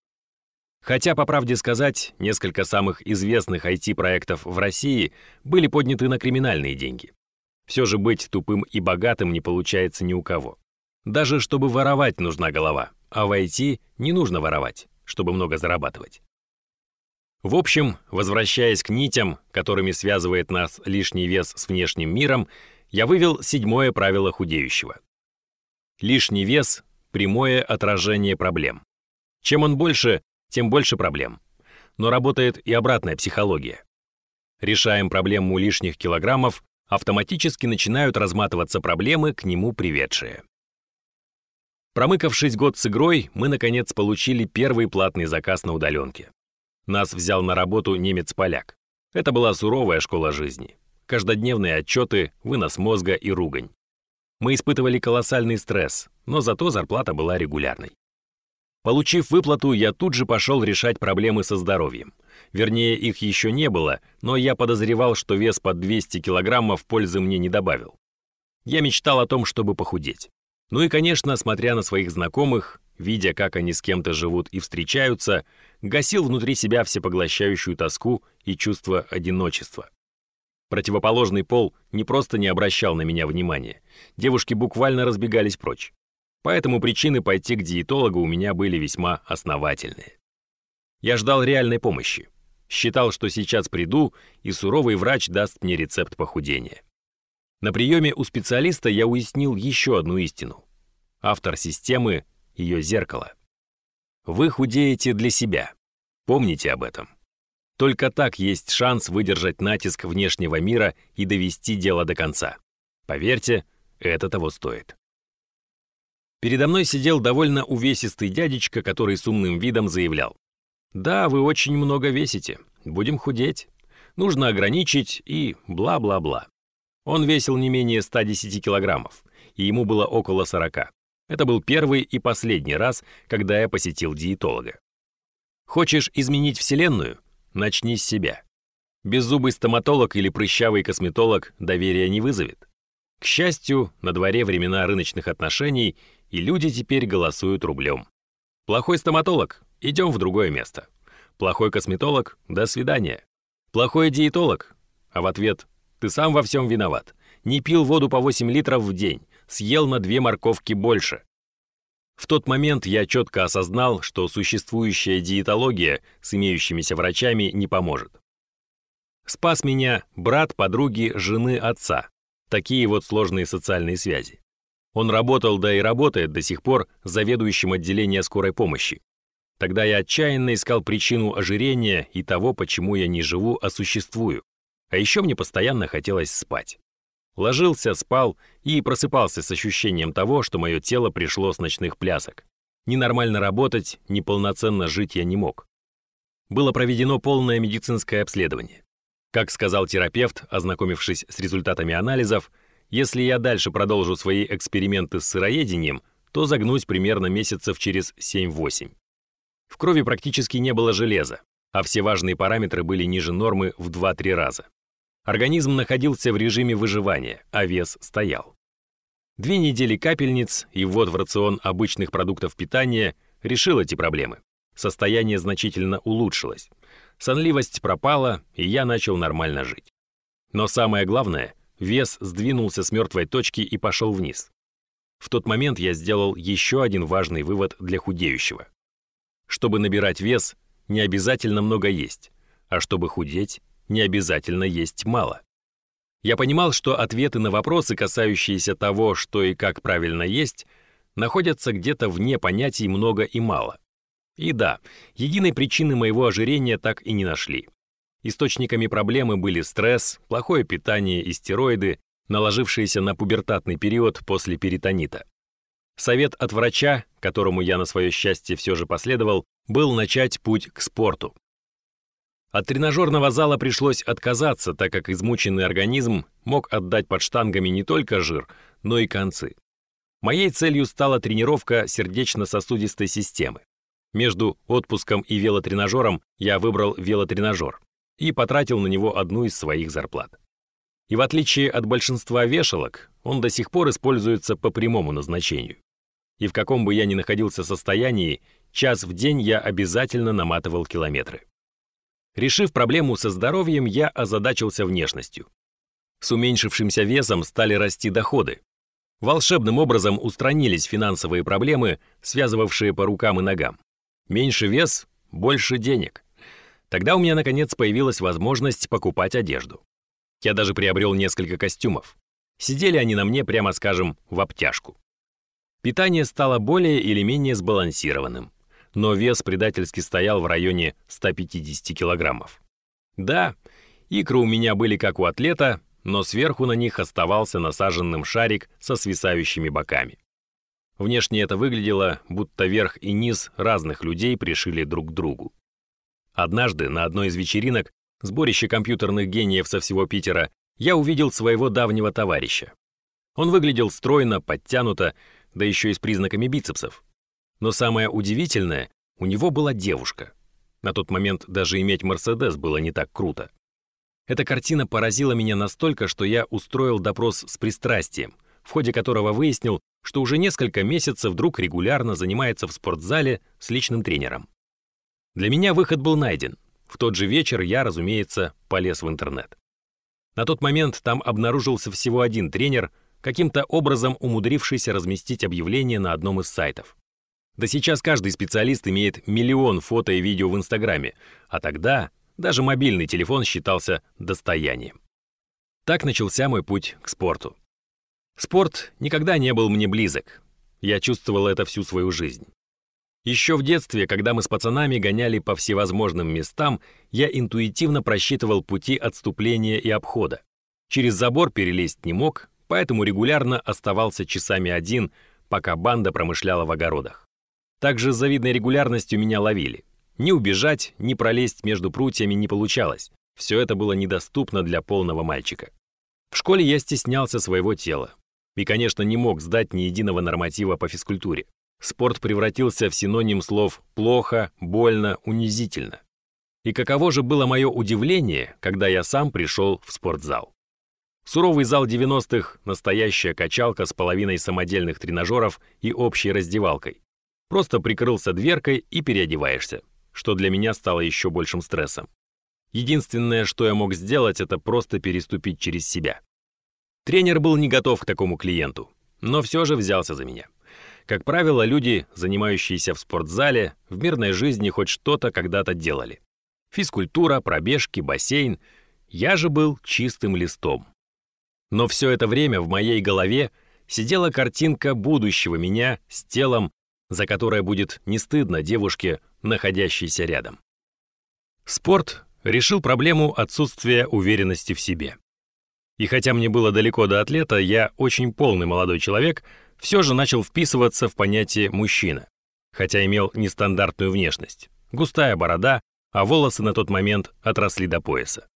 Хотя, по правде сказать, несколько самых известных IT-проектов в России были подняты на криминальные деньги. Все же быть тупым и богатым не получается ни у кого. Даже чтобы воровать нужна голова, а в IT не нужно воровать, чтобы много зарабатывать. В общем, возвращаясь к нитям, которыми связывает нас лишний вес с внешним миром, я вывел седьмое правило худеющего. Лишний вес – прямое отражение проблем. Чем он больше, тем больше проблем. Но работает и обратная психология. Решаем проблему лишних килограммов, автоматически начинают разматываться проблемы, к нему приведшие. Промыкавшись год с игрой, мы, наконец, получили первый платный заказ на удаленке. Нас взял на работу немец-поляк. Это была суровая школа жизни. Каждодневные отчеты, вынос мозга и ругань. Мы испытывали колоссальный стресс, но зато зарплата была регулярной. Получив выплату, я тут же пошел решать проблемы со здоровьем. Вернее, их еще не было, но я подозревал, что вес под 200 килограммов пользы мне не добавил. Я мечтал о том, чтобы похудеть. Ну и, конечно, смотря на своих знакомых, видя, как они с кем-то живут и встречаются, гасил внутри себя всепоглощающую тоску и чувство одиночества. Противоположный пол не просто не обращал на меня внимания, девушки буквально разбегались прочь. Поэтому причины пойти к диетологу у меня были весьма основательные. Я ждал реальной помощи. Считал, что сейчас приду, и суровый врач даст мне рецепт похудения. На приеме у специалиста я уяснил еще одну истину. Автор системы — ее зеркало. Вы худеете для себя. Помните об этом. Только так есть шанс выдержать натиск внешнего мира и довести дело до конца. Поверьте, это того стоит. Передо мной сидел довольно увесистый дядечка, который с умным видом заявлял. «Да, вы очень много весите. Будем худеть. Нужно ограничить и бла-бла-бла». Он весил не менее 110 килограммов, и ему было около 40. Это был первый и последний раз, когда я посетил диетолога. Хочешь изменить Вселенную? Начни с себя. Беззубый стоматолог или прыщавый косметолог доверия не вызовет. К счастью, на дворе времена рыночных отношений, и люди теперь голосуют рублем. Плохой стоматолог, идем в другое место. Плохой косметолог, до свидания. Плохой диетолог, а в ответ, ты сам во всем виноват. Не пил воду по 8 литров в день, съел на две морковки больше. В тот момент я четко осознал, что существующая диетология с имеющимися врачами не поможет. Спас меня брат подруги жены отца. Такие вот сложные социальные связи. Он работал, да и работает до сих пор заведующим отделения скорой помощи. Тогда я отчаянно искал причину ожирения и того, почему я не живу, а существую. А еще мне постоянно хотелось спать. Ложился, спал и просыпался с ощущением того, что мое тело пришло с ночных плясок. Ненормально работать, неполноценно жить я не мог. Было проведено полное медицинское обследование. Как сказал терапевт, ознакомившись с результатами анализов, если я дальше продолжу свои эксперименты с сыроедением, то загнусь примерно месяцев через 7-8. В крови практически не было железа, а все важные параметры были ниже нормы в 2-3 раза. Организм находился в режиме выживания, а вес стоял. Две недели капельниц и ввод в рацион обычных продуктов питания решил эти проблемы. Состояние значительно улучшилось. Сонливость пропала, и я начал нормально жить. Но самое главное, вес сдвинулся с мертвой точки и пошел вниз. В тот момент я сделал еще один важный вывод для худеющего. Чтобы набирать вес, не обязательно много есть, а чтобы худеть, не обязательно есть мало. Я понимал, что ответы на вопросы, касающиеся того, что и как правильно есть, находятся где-то вне понятий много и мало. И да, единой причины моего ожирения так и не нашли. Источниками проблемы были стресс, плохое питание и стероиды, наложившиеся на пубертатный период после перитонита. Совет от врача, которому я на свое счастье все же последовал, был начать путь к спорту. От тренажерного зала пришлось отказаться, так как измученный организм мог отдать под штангами не только жир, но и концы. Моей целью стала тренировка сердечно-сосудистой системы. Между отпуском и велотренажером я выбрал велотренажер и потратил на него одну из своих зарплат. И в отличие от большинства вешалок, он до сих пор используется по прямому назначению и в каком бы я ни находился состоянии, час в день я обязательно наматывал километры. Решив проблему со здоровьем, я озадачился внешностью. С уменьшившимся весом стали расти доходы. Волшебным образом устранились финансовые проблемы, связывавшие по рукам и ногам. Меньше вес – больше денег. Тогда у меня, наконец, появилась возможность покупать одежду. Я даже приобрел несколько костюмов. Сидели они на мне, прямо скажем, в обтяжку. Питание стало более или менее сбалансированным, но вес предательски стоял в районе 150 килограммов. Да, икры у меня были как у атлета, но сверху на них оставался насаженным шарик со свисающими боками. Внешне это выглядело, будто верх и низ разных людей пришили друг к другу. Однажды на одной из вечеринок, сборище компьютерных гениев со всего Питера, я увидел своего давнего товарища. Он выглядел стройно, подтянуто, да еще и с признаками бицепсов. Но самое удивительное, у него была девушка. На тот момент даже иметь Мерседес было не так круто. Эта картина поразила меня настолько, что я устроил допрос с пристрастием, в ходе которого выяснил, что уже несколько месяцев друг регулярно занимается в спортзале с личным тренером. Для меня выход был найден. В тот же вечер я, разумеется, полез в интернет. На тот момент там обнаружился всего один тренер, каким-то образом умудрившийся разместить объявление на одном из сайтов. Да сейчас каждый специалист имеет миллион фото и видео в Инстаграме, а тогда даже мобильный телефон считался достоянием. Так начался мой путь к спорту. Спорт никогда не был мне близок. Я чувствовал это всю свою жизнь. Еще в детстве, когда мы с пацанами гоняли по всевозможным местам, я интуитивно просчитывал пути отступления и обхода. Через забор перелезть не мог, поэтому регулярно оставался часами один, пока банда промышляла в огородах. Также с завидной регулярностью меня ловили. Ни убежать, ни пролезть между прутьями не получалось. Все это было недоступно для полного мальчика. В школе я стеснялся своего тела. И, конечно, не мог сдать ни единого норматива по физкультуре. Спорт превратился в синоним слов «плохо», «больно», «унизительно». И каково же было мое удивление, когда я сам пришел в спортзал. Суровый зал 90-х, настоящая качалка с половиной самодельных тренажеров и общей раздевалкой. Просто прикрылся дверкой и переодеваешься, что для меня стало еще большим стрессом. Единственное, что я мог сделать, это просто переступить через себя. Тренер был не готов к такому клиенту. но все же взялся за меня. Как правило, люди, занимающиеся в спортзале, в мирной жизни хоть что-то когда-то делали. Физкультура, пробежки, бассейн. Я же был чистым листом. Но все это время в моей голове сидела картинка будущего меня с телом, за которое будет не стыдно девушке, находящейся рядом. Спорт решил проблему отсутствия уверенности в себе. И хотя мне было далеко до атлета, я очень полный молодой человек, все же начал вписываться в понятие «мужчина», хотя имел нестандартную внешность. Густая борода, а волосы на тот момент отросли до пояса.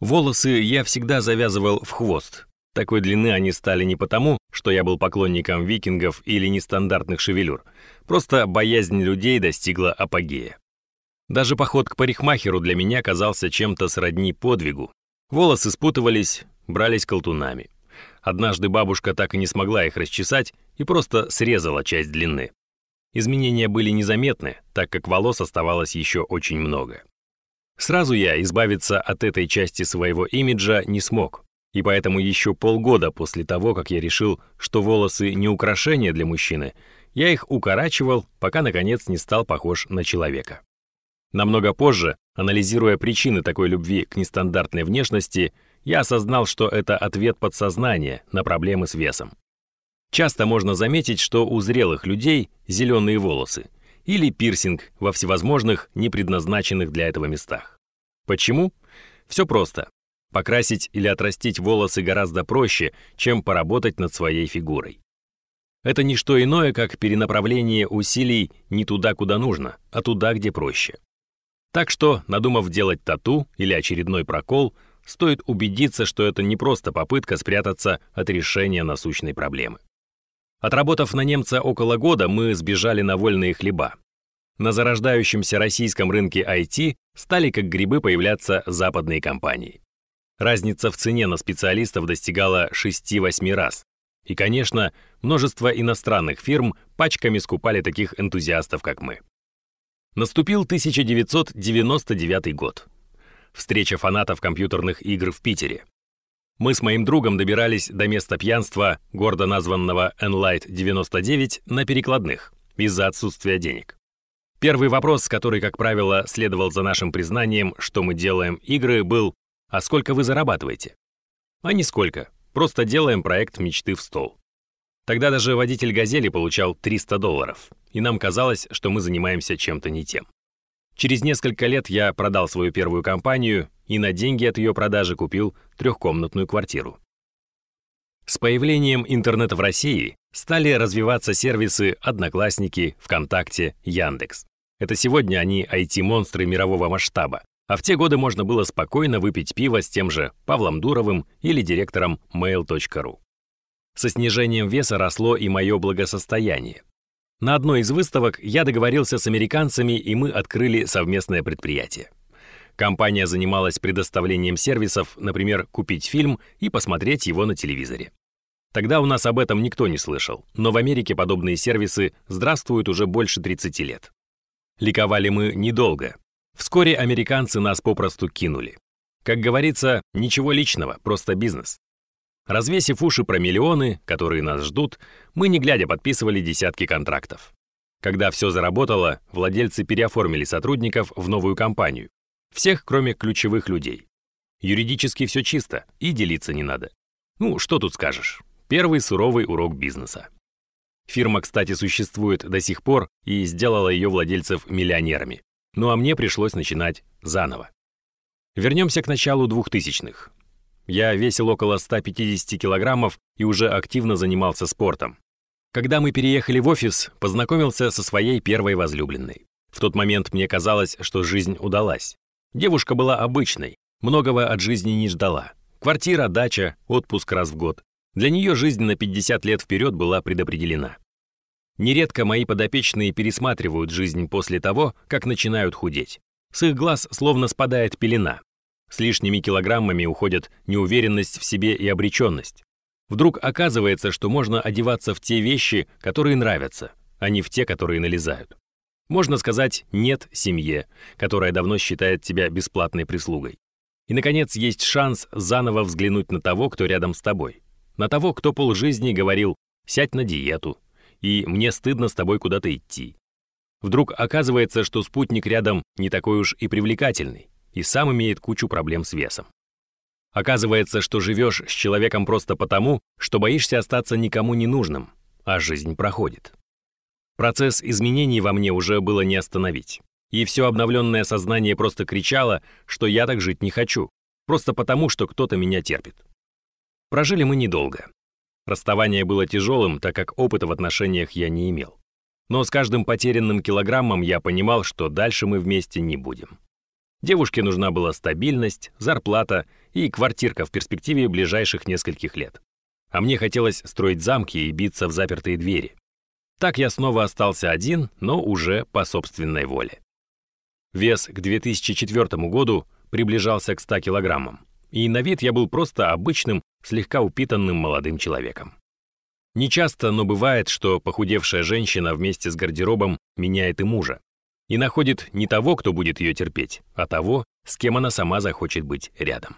Волосы я всегда завязывал в хвост. Такой длины они стали не потому, что я был поклонником викингов или нестандартных шевелюр, просто боязнь людей достигла апогея. Даже поход к парикмахеру для меня казался чем-то сродни подвигу. Волосы спутывались, брались колтунами. Однажды бабушка так и не смогла их расчесать и просто срезала часть длины. Изменения были незаметны, так как волос оставалось еще очень много. Сразу я избавиться от этой части своего имиджа не смог, и поэтому еще полгода после того, как я решил, что волосы не украшение для мужчины, я их укорачивал, пока наконец не стал похож на человека. Намного позже, анализируя причины такой любви к нестандартной внешности, я осознал, что это ответ подсознания на проблемы с весом. Часто можно заметить, что у зрелых людей зеленые волосы или пирсинг во всевозможных, непредназначенных для этого местах. Почему? Все просто. Покрасить или отрастить волосы гораздо проще, чем поработать над своей фигурой. Это не что иное, как перенаправление усилий не туда, куда нужно, а туда, где проще. Так что, надумав делать тату или очередной прокол, стоит убедиться, что это не просто попытка спрятаться от решения насущной проблемы. Отработав на немца около года, мы сбежали на вольные хлеба. На зарождающемся российском рынке IT стали как грибы появляться западные компании. Разница в цене на специалистов достигала 6-8 раз. И, конечно, множество иностранных фирм пачками скупали таких энтузиастов, как мы. Наступил 1999 год. Встреча фанатов компьютерных игр в Питере. Мы с моим другом добирались до места пьянства, гордо названного Enlight 99, на перекладных, из-за отсутствия денег. Первый вопрос, который, как правило, следовал за нашим признанием, что мы делаем игры, был «А сколько вы зарабатываете?» А нисколько, просто делаем проект мечты в стол. Тогда даже водитель «Газели» получал 300 долларов, и нам казалось, что мы занимаемся чем-то не тем. Через несколько лет я продал свою первую компанию и на деньги от ее продажи купил трехкомнатную квартиру. С появлением интернета в России стали развиваться сервисы «Одноклассники», «ВКонтакте», «Яндекс». Это сегодня они IT-монстры мирового масштаба, а в те годы можно было спокойно выпить пиво с тем же Павлом Дуровым или директором mail.ru. Со снижением веса росло и мое благосостояние. На одной из выставок я договорился с американцами, и мы открыли совместное предприятие. Компания занималась предоставлением сервисов, например, купить фильм и посмотреть его на телевизоре. Тогда у нас об этом никто не слышал, но в Америке подобные сервисы здравствуют уже больше 30 лет. Ликовали мы недолго. Вскоре американцы нас попросту кинули. Как говорится, ничего личного, просто бизнес. Развесив уши про миллионы, которые нас ждут, мы не глядя подписывали десятки контрактов. Когда все заработало, владельцы переоформили сотрудников в новую компанию. Всех, кроме ключевых людей. Юридически все чисто, и делиться не надо. Ну, что тут скажешь? Первый суровый урок бизнеса. Фирма, кстати, существует до сих пор и сделала ее владельцев миллионерами. Ну а мне пришлось начинать заново. Вернемся к началу 2000-х. Я весил около 150 килограммов и уже активно занимался спортом. Когда мы переехали в офис, познакомился со своей первой возлюбленной. В тот момент мне казалось, что жизнь удалась. Девушка была обычной, многого от жизни не ждала. Квартира, дача, отпуск раз в год. Для нее жизнь на 50 лет вперед была предопределена. Нередко мои подопечные пересматривают жизнь после того, как начинают худеть. С их глаз словно спадает пелена, с лишними килограммами уходят неуверенность в себе и обреченность. Вдруг оказывается, что можно одеваться в те вещи, которые нравятся, а не в те, которые налезают. Можно сказать «нет» семье, которая давно считает тебя бесплатной прислугой. И, наконец, есть шанс заново взглянуть на того, кто рядом с тобой. На того, кто полжизни говорил сядь на диету, и мне стыдно с тобой куда-то идти. Вдруг оказывается, что спутник рядом не такой уж и привлекательный, и сам имеет кучу проблем с весом. Оказывается, что живешь с человеком просто потому, что боишься остаться никому не нужным, а жизнь проходит. Процесс изменений во мне уже было не остановить. И все обновленное сознание просто кричало, что я так жить не хочу, просто потому, что кто-то меня терпит. Прожили мы недолго. Расставание было тяжелым, так как опыта в отношениях я не имел. Но с каждым потерянным килограммом я понимал, что дальше мы вместе не будем. Девушке нужна была стабильность, зарплата и квартирка в перспективе ближайших нескольких лет. А мне хотелось строить замки и биться в запертые двери. Так я снова остался один, но уже по собственной воле. Вес к 2004 году приближался к 100 килограммам, и на вид я был просто обычным, слегка упитанным молодым человеком. Не часто, но бывает, что похудевшая женщина вместе с гардеробом меняет и мужа, и находит не того, кто будет ее терпеть, а того, с кем она сама захочет быть рядом.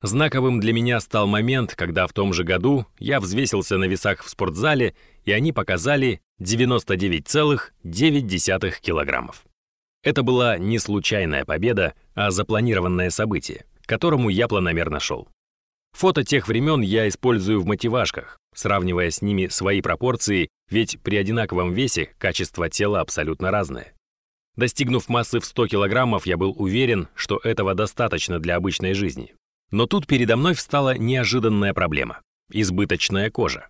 Знаковым для меня стал момент, когда в том же году я взвесился на весах в спортзале, и они показали 99,9 килограммов. Это была не случайная победа, а запланированное событие, к которому я планомерно шел. Фото тех времен я использую в мотивашках, сравнивая с ними свои пропорции, ведь при одинаковом весе качество тела абсолютно разное. Достигнув массы в 100 килограммов, я был уверен, что этого достаточно для обычной жизни. Но тут передо мной встала неожиданная проблема – избыточная кожа.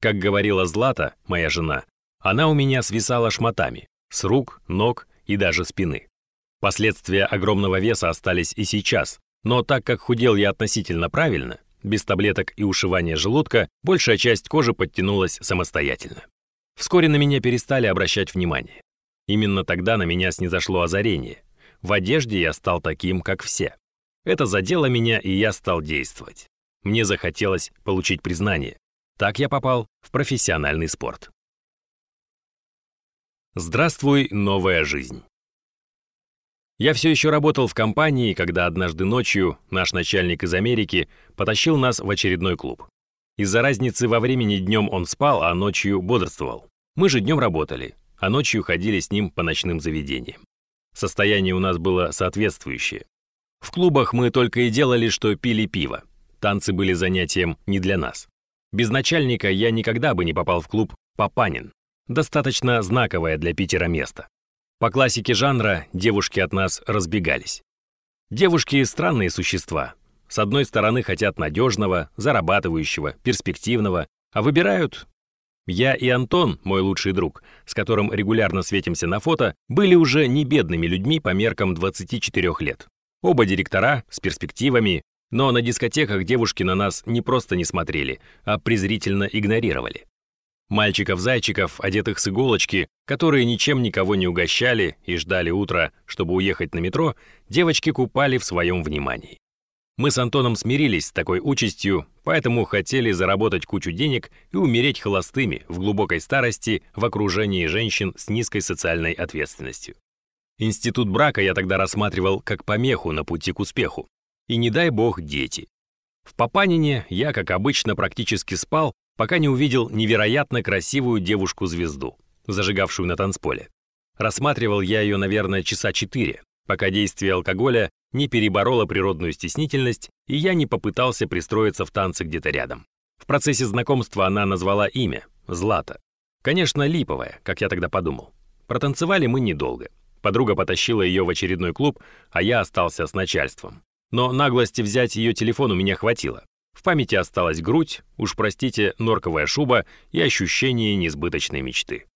Как говорила Злата, моя жена, она у меня свисала шматами – с рук, ног и даже спины. Последствия огромного веса остались и сейчас, но так как худел я относительно правильно, без таблеток и ушивания желудка, большая часть кожи подтянулась самостоятельно. Вскоре на меня перестали обращать внимание. Именно тогда на меня снизошло озарение. В одежде я стал таким, как все. Это задело меня, и я стал действовать. Мне захотелось получить признание. Так я попал в профессиональный спорт. Здравствуй, новая жизнь. Я все еще работал в компании, когда однажды ночью наш начальник из Америки потащил нас в очередной клуб. Из-за разницы во времени днем он спал, а ночью бодрствовал. Мы же днем работали, а ночью ходили с ним по ночным заведениям. Состояние у нас было соответствующее. В клубах мы только и делали, что пили пиво. Танцы были занятием не для нас. Без начальника я никогда бы не попал в клуб «Папанин». Достаточно знаковое для Питера место. По классике жанра девушки от нас разбегались. Девушки – странные существа. С одной стороны хотят надежного, зарабатывающего, перспективного, а выбирают... Я и Антон, мой лучший друг, с которым регулярно светимся на фото, были уже не бедными людьми по меркам 24 лет. Оба директора с перспективами, но на дискотеках девушки на нас не просто не смотрели, а презрительно игнорировали. Мальчиков-зайчиков, одетых с иголочки, которые ничем никого не угощали и ждали утра, чтобы уехать на метро, девочки купали в своем внимании. Мы с Антоном смирились с такой участью, поэтому хотели заработать кучу денег и умереть холостыми в глубокой старости в окружении женщин с низкой социальной ответственностью. Институт брака я тогда рассматривал как помеху на пути к успеху. И не дай бог дети. В Папанине я, как обычно, практически спал, пока не увидел невероятно красивую девушку-звезду, зажигавшую на танцполе. Рассматривал я ее, наверное, часа четыре, пока действие алкоголя не перебороло природную стеснительность, и я не попытался пристроиться в танцы где-то рядом. В процессе знакомства она назвала имя – Злата. Конечно, липовая, как я тогда подумал. Протанцевали мы недолго. Подруга потащила ее в очередной клуб, а я остался с начальством. Но наглости взять ее телефон у меня хватило. В памяти осталась грудь, уж простите, норковая шуба и ощущение несбыточной мечты.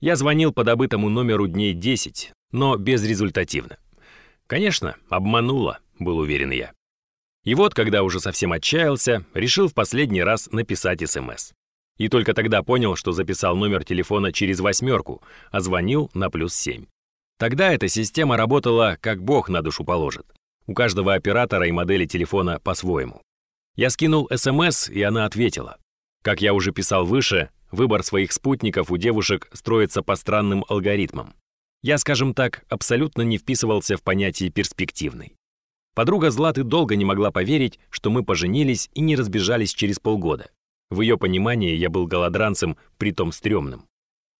Я звонил по добытому номеру дней 10, но безрезультативно. Конечно, обманула, был уверен я. И вот, когда уже совсем отчаялся, решил в последний раз написать СМС. И только тогда понял, что записал номер телефона через восьмерку, а звонил на плюс семь. Тогда эта система работала, как бог на душу положит. У каждого оператора и модели телефона по-своему. Я скинул СМС, и она ответила. Как я уже писал выше, выбор своих спутников у девушек строится по странным алгоритмам. Я, скажем так, абсолютно не вписывался в понятие «перспективный». Подруга Златы долго не могла поверить, что мы поженились и не разбежались через полгода. В ее понимании я был голодранцем, притом стрёмным.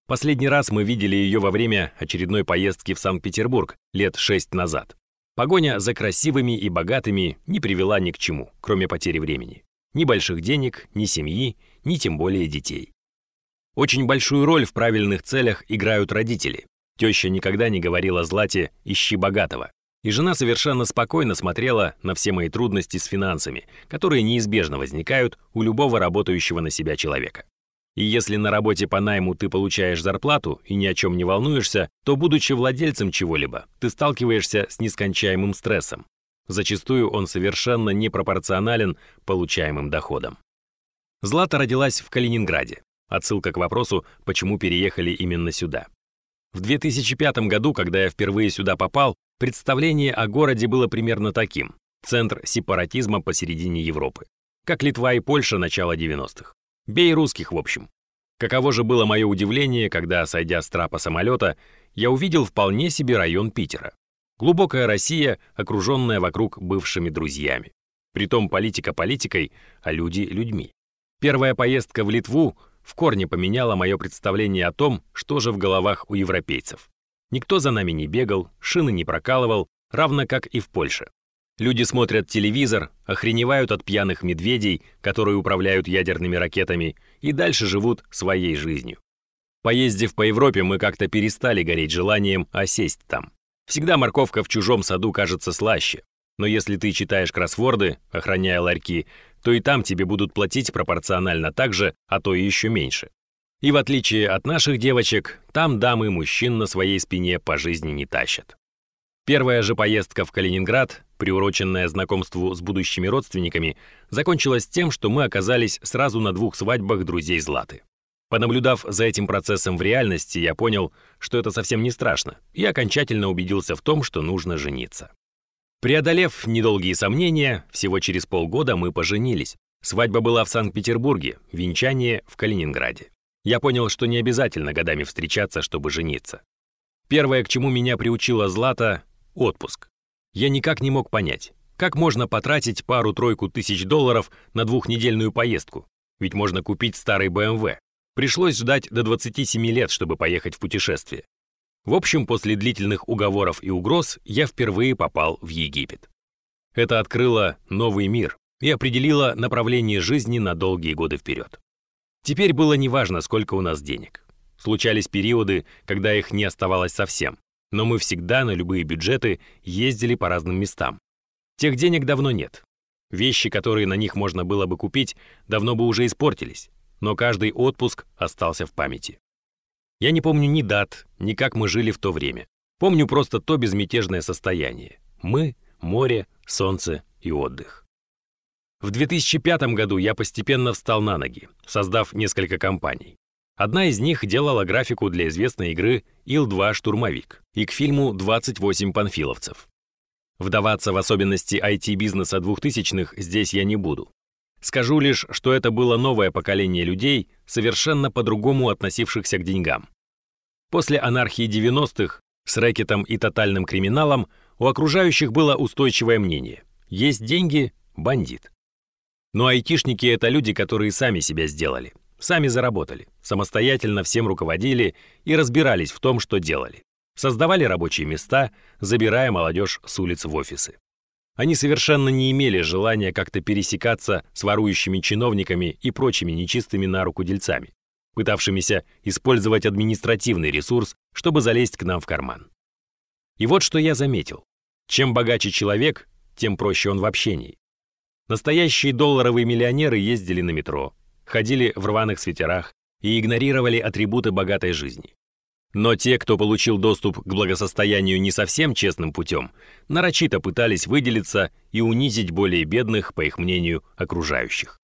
Последний раз мы видели ее во время очередной поездки в Санкт-Петербург лет шесть назад. Погоня за красивыми и богатыми не привела ни к чему, кроме потери времени. Ни больших денег, ни семьи, ни тем более детей. Очень большую роль в правильных целях играют родители. Теща никогда не говорила Злате «ищи богатого». И жена совершенно спокойно смотрела на все мои трудности с финансами, которые неизбежно возникают у любого работающего на себя человека. И если на работе по найму ты получаешь зарплату и ни о чем не волнуешься, то, будучи владельцем чего-либо, ты сталкиваешься с нескончаемым стрессом. Зачастую он совершенно непропорционален получаемым доходам. Злата родилась в Калининграде. Отсылка к вопросу, почему переехали именно сюда. В 2005 году, когда я впервые сюда попал, представление о городе было примерно таким. Центр сепаратизма посередине Европы. Как Литва и Польша начала 90-х. Бей русских, в общем. Каково же было мое удивление, когда, сойдя с трапа самолета, я увидел вполне себе район Питера. Глубокая Россия, окруженная вокруг бывшими друзьями. Притом политика политикой, а люди людьми. Первая поездка в Литву в корне поменяла мое представление о том, что же в головах у европейцев. Никто за нами не бегал, шины не прокалывал, равно как и в Польше. Люди смотрят телевизор, охреневают от пьяных медведей, которые управляют ядерными ракетами, и дальше живут своей жизнью. Поездив по Европе, мы как-то перестали гореть желанием осесть там. Всегда морковка в чужом саду кажется слаще. Но если ты читаешь кроссворды, охраняя ларьки, то и там тебе будут платить пропорционально так же, а то и еще меньше. И в отличие от наших девочек, там дамы мужчин на своей спине по жизни не тащат. Первая же поездка в Калининград, приуроченная знакомству с будущими родственниками, закончилась тем, что мы оказались сразу на двух свадьбах друзей Златы. Понаблюдав за этим процессом в реальности, я понял, что это совсем не страшно, и окончательно убедился в том, что нужно жениться. Преодолев недолгие сомнения, всего через полгода мы поженились. Свадьба была в Санкт-Петербурге, венчание в Калининграде. Я понял, что не обязательно годами встречаться, чтобы жениться. Первое, к чему меня приучила Злата, Отпуск. Я никак не мог понять, как можно потратить пару-тройку тысяч долларов на двухнедельную поездку, ведь можно купить старый BMW. Пришлось ждать до 27 лет, чтобы поехать в путешествие. В общем, после длительных уговоров и угроз я впервые попал в Египет. Это открыло новый мир и определило направление жизни на долгие годы вперед. Теперь было неважно, сколько у нас денег. Случались периоды, когда их не оставалось совсем но мы всегда на любые бюджеты ездили по разным местам. Тех денег давно нет. Вещи, которые на них можно было бы купить, давно бы уже испортились, но каждый отпуск остался в памяти. Я не помню ни дат, ни как мы жили в то время. Помню просто то безмятежное состояние. Мы, море, солнце и отдых. В 2005 году я постепенно встал на ноги, создав несколько компаний. Одна из них делала графику для известной игры Ил-2 «Штурмовик» и к фильму «28 панфиловцев». Вдаваться в особенности IT-бизнеса 2000-х здесь я не буду. Скажу лишь, что это было новое поколение людей, совершенно по-другому относившихся к деньгам. После анархии 90-х с рэкетом и тотальным криминалом у окружающих было устойчивое мнение. Есть деньги – бандит. Но айтишники – это люди, которые сами себя сделали. Сами заработали, самостоятельно всем руководили и разбирались в том, что делали. Создавали рабочие места, забирая молодежь с улиц в офисы. Они совершенно не имели желания как-то пересекаться с ворующими чиновниками и прочими нечистыми на руку дельцами, пытавшимися использовать административный ресурс, чтобы залезть к нам в карман. И вот что я заметил. Чем богаче человек, тем проще он в общении. Настоящие долларовые миллионеры ездили на метро, ходили в рваных свитерах и игнорировали атрибуты богатой жизни. Но те, кто получил доступ к благосостоянию не совсем честным путем, нарочито пытались выделиться и унизить более бедных, по их мнению, окружающих.